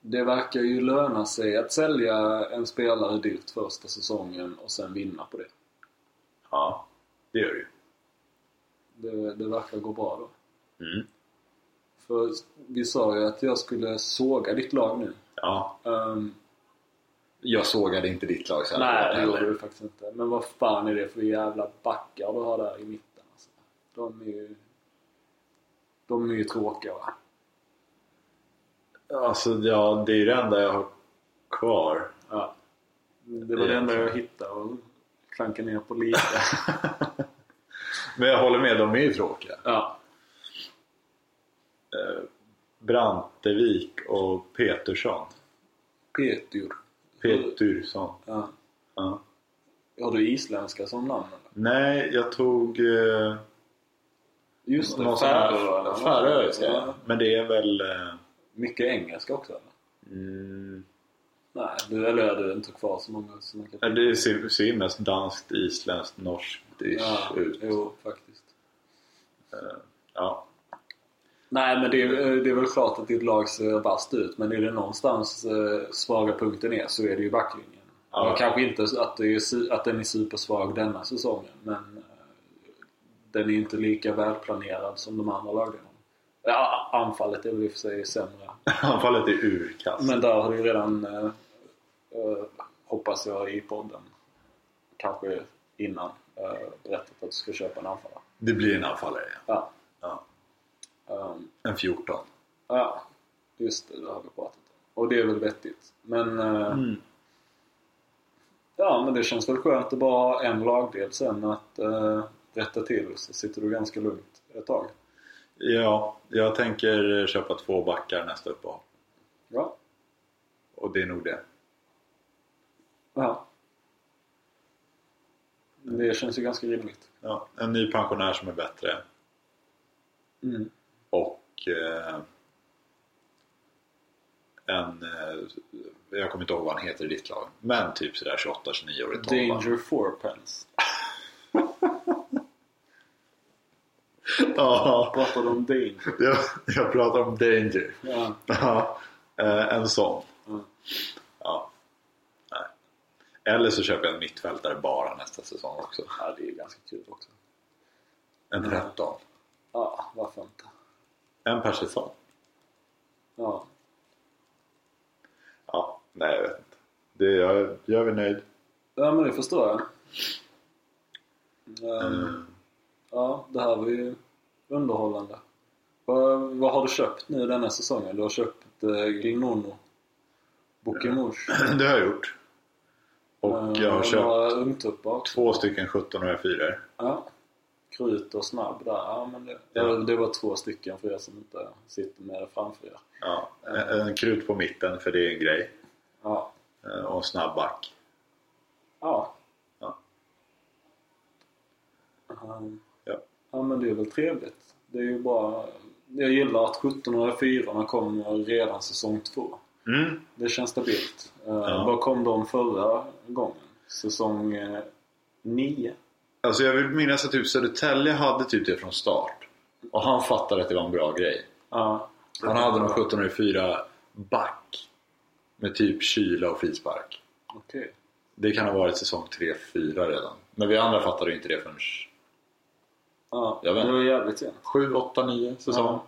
Det verkar ju löna sig att sälja en spelare dyrt första säsongen och sen vinna på det. Ja, det gör det ju. Det, det verkar gå bra då. Mm. För vi sa ju att jag skulle såga ditt lag nu. Ja, Ehm, Jag sågade inte ditt lag så här Nej, det gjorde du faktiskt inte. Men vad fan är det för jävla backar du har där i mitten? Alltså. De är ju... De är ju tråkiga va? Alltså ja, det är ju det enda jag har kvar. Ja. Det var det enda jag hittade och klankade ner på lite. Men jag håller med, de är ju tråkiga. ja. Eh, Brantevik och Petersson. Petur. Petursson. Ja. Ja. Har du isländska som namn eller? Nej, jag tog eh, Just det, färöiska. Ja. Men det är väl... Eh, Mycket engelska också eller? mm, Nej, du, eller är du inte kvar så många som man kan ja, det ser, ser mest danskt, isländskt, norskt Ja, ut. jo faktiskt. Eh, ja. Nej men det är, det är väl klart att ditt lag ser vasst ut men är det någonstans eh, svaga punkten är så är det ju backlinjen. Ja. Kanske inte att, det är, att den är supersvag denna säsongen men eh, den är inte lika välplanerad som de andra lagdelarna. Ja, anfallet är väl i och för sig sämre. Anfallet är urkast. Men där har du redan, eh, eh, hoppas jag i podden, kanske innan, eh, berättat att du ska köpa en anfallare. Det blir en anfallare. Ja. Ja. Ehm, En 14. Ja, just det. Det har vi pratat om. Och det är väl vettigt. Men... eh, Mm. Ja, men det känns väl skönt att bara ha en lagdel sen att uh, rätta till så sitter du ganska lugnt ett tag. Ja, jag tänker köpa två backar nästa uppehåll. Ja. Och det är nog det. Ja. Det känns ju ganska rimligt. Ja, en ny pensionär som är bättre. Mm. Och eh, en... Eh, jag kommer inte ihåg vad han heter i ditt lag. Men typ sådär 28-29 år i tolvan. Danger fourpence. Ja, Pratar du om danger? jag, jag pratar om danger. Ja. Ja, eh, en sån. Mm. Ja. Nej. Eller så köper jag en mittfältare bara nästa säsong också. ja, det är ganska kul också. En 13. Ja, varför inte? En per säsong. Ja. Ja, nej jag vet inte. Det, jag, jag är nöjd. ja, men det förstår jag. Ehm, Mm. Ja, det här var ju underhållande. Vad, vad har du köpt nu denna säsongen? Du har köpt eh, Glinono, Bokemouche. Det har jag gjort. Och jag har köpt ungtuppar också. två stycken 1704 Ja. Krut och snabb där. Ja, men det, Ja. det, det var två stycken för er som inte sitter med det framför er. ja, en, en krut på mitten för det är en grej. Ja. Eh, Och en snabb back. Ja. Ja. Ehm, Ja. ja, men det är väl trevligt. Det är ju bara... Jag gillar att 1704 kommer redan säsong två. Mm. Det känns stabilt. Uh, Ja. Vad kom de förra gången? Säsong eh, 9? Alltså jag vill minnas att typ Södertälje hade typ det från start. Och han fattade att det var en bra grej. Ja. Han hade nog 1704 back. Med typ kyla och frispark. Okej. Det kan ha varit säsong 3-4 redan. Men vi andra fattade inte det förrän Ja, Jag vet. det var jävligt sent. 7, 8, 9 säsong. Ja.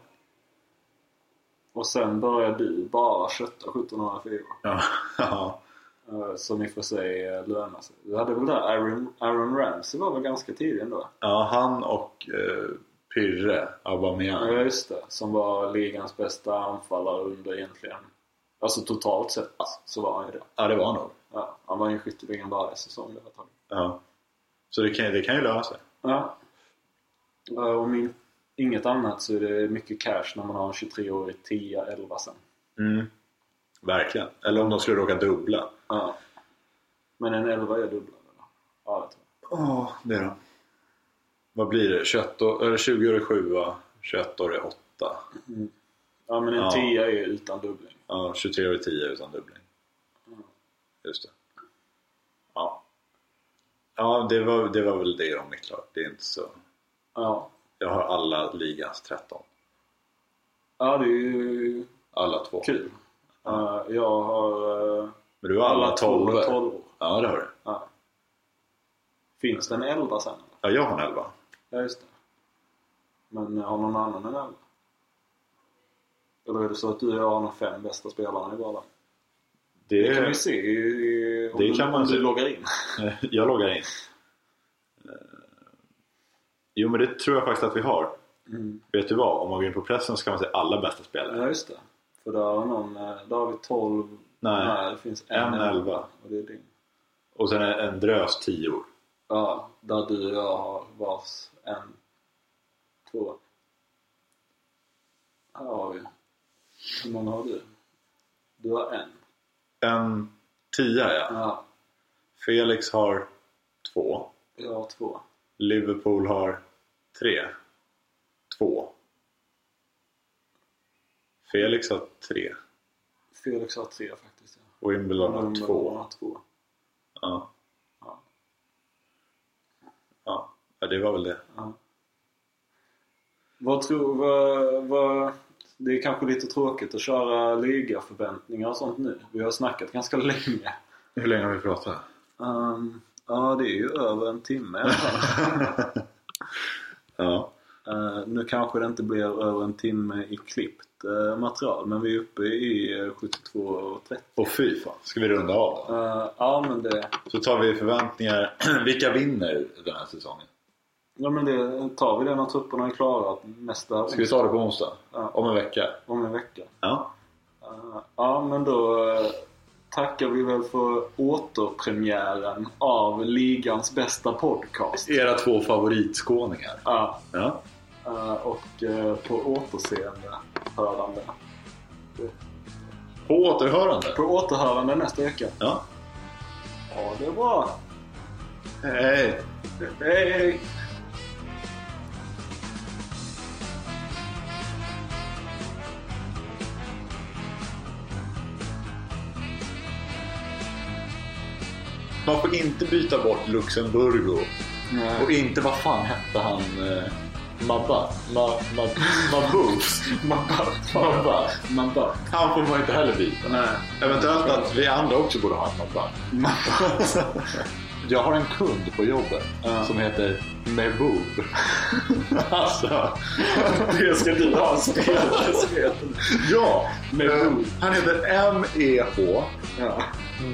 Och sen började du bara kötta 1704. Ja. ja. Eh, Som i och för sig eh, lönar sig. Du hade väl där Aaron, Aaron Ramsey var väl ganska tidig ändå? ja, han och eh, Pirre Aubameyang. Ja just det. Som var ligans bästa anfallare under egentligen. Alltså totalt sett så var han ju det. Ja, det var han nog. Ja, han var ju skytteligan varje säsong det var. Ja. Så det kan, det kan ju löna sig. Ja. Eh, Om in, inget annat så är det mycket cash när man har en 23-årig 10-11 sen. Mm. Verkligen. Eller om de skulle råka dubbla. Ja. Men en 11 är dubblad eller? Ja, det tror jag. Ja, det är de. Vad blir det? 21 år, eller 20 år är 7 21 år är 8. Ja, men en Ja. 10 är utan dubbling. Ja, 23 år är 10 utan dubbling. Mm. Just det. Ja. Ja, det var, det var väl det om mitt lag. Det är inte så... Ja. Jag har alla ligans 13. Ja, det är ju Alla två. kul. Eh, jag har uh, Men du har alla 12 12 Ja, det har du. Ja. Finns det en 11 sen? Ja, jag har en 11. Ja, just det. Men har någon annan en 11? Eller är det så att du och jag har de fem bästa spelarna i våra lag? Det kan vi se om, Det du, kan man om se. du loggar in. jag loggar in. Eh, Jo men det tror jag faktiskt att vi har. Mm. Vet du vad? Om man går in på pressen så kan man se alla bästa spelare. Ja, just det. För där har, någon, eh, där har vi 12. Nej. det finns en, En elva. Och det är din. Och sen en, drös tior. Ja, där du och jag har vars en, två. Här har vi. Hur många har du? Du har en. En tia ja. Ja, Felix har två. jag har två. Liverpool har tre. Två. Felix har tre. Felix har tre faktiskt. Ja. Och Wimbledon har två. har två. Ja. Ja. Ja. ja, det var väl det. Ja. Vad tror... Vad, vad, det är kanske lite tråkigt att köra ligaförväntningar och sånt nu. Vi har snackat ganska länge. Hur länge har vi pratat? Um, ja, det är ju över en timme. Ja. Eh, nu kanske det inte blir över en timme i klippt eh, material men vi är uppe i uh, 72.30. Och fy fan, ska vi runda av då? Uh, ja men det, Så tar vi förväntningar. Vilka vinner den här säsongen? ja, men det tar vi det när trupperna är klara nästa Ska vi ta det på onsdag? Ja. Om en vecka? om en vecka. Ja. Eh, ja men då eh, tackar vi väl för återpremiären av ligans bästa podcast. Era två favoritskåningar. Ja, Ja. Eh, och eh, på återseende hörande. På återhörande. På återhörande nästa vecka. Ja. Ja, det är bra. Hej. Hej, hej! Man får inte byta bort Luxemburgo. Nej. Och inte, vad fan hette han? Mabba? Ma, ma, Mabus? Mabba. Mabba? Mabba. Han får man inte heller byta. Nej. Eventuellt att vi andra också borde ha en Mabba. Mabba. Jag har en kund på jobbet Ja. som heter Meboob. alltså, Det ska du ha spelet. ja! Meboob. Eh, Han heter M-E-H Ja.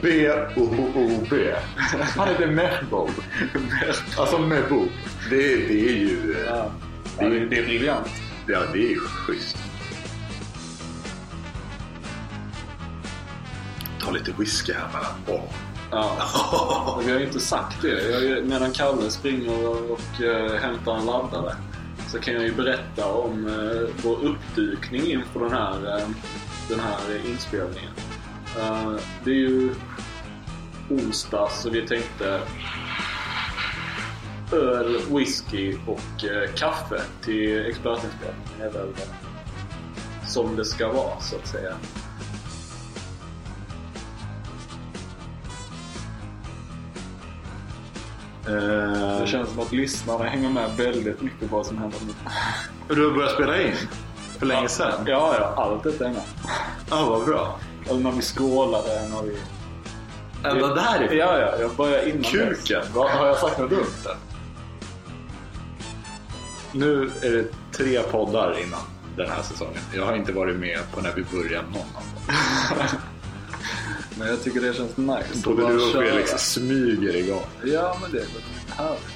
B-O-O-B. Han heter Mehboob. Alltså Meboob. Det, det är ju... eh, Ja. Ja, det, det är briljant. Ja, det är ju schysst. Ta lite whisky här mellan. Åh. Ja. Vi har ju inte sagt det. Jag, medan Kalle springer och, och eh, hämtar en laddare så kan jag ju berätta om uh, vår uppdukning inför den här, eh, den här inspelningen. Eh, det är ju onsdag så vi tänkte öl, whisky och eh, kaffe till expertinspelningen är väl eh, som det ska vara så att säga. Eh, Det känns som att lyssnarna hänger med väldigt mycket på vad som händer nu. Du har börjat spela in? För länge sedan? Ja, ja. Allt detta är med. Ja, vad bra. Eller när vi skålade, när vi... Ända därifrån? Ja, ja. Jag börjar innan dess. Kuken? Vad, har jag sagt något dumt? Nu är det tre poddar innan den här säsongen. Jag har inte varit med på när vi började någon av dem. Men jag tycker det känns nice. Både du och köra. Felix smyger igång. Ja, men det är väl härligt.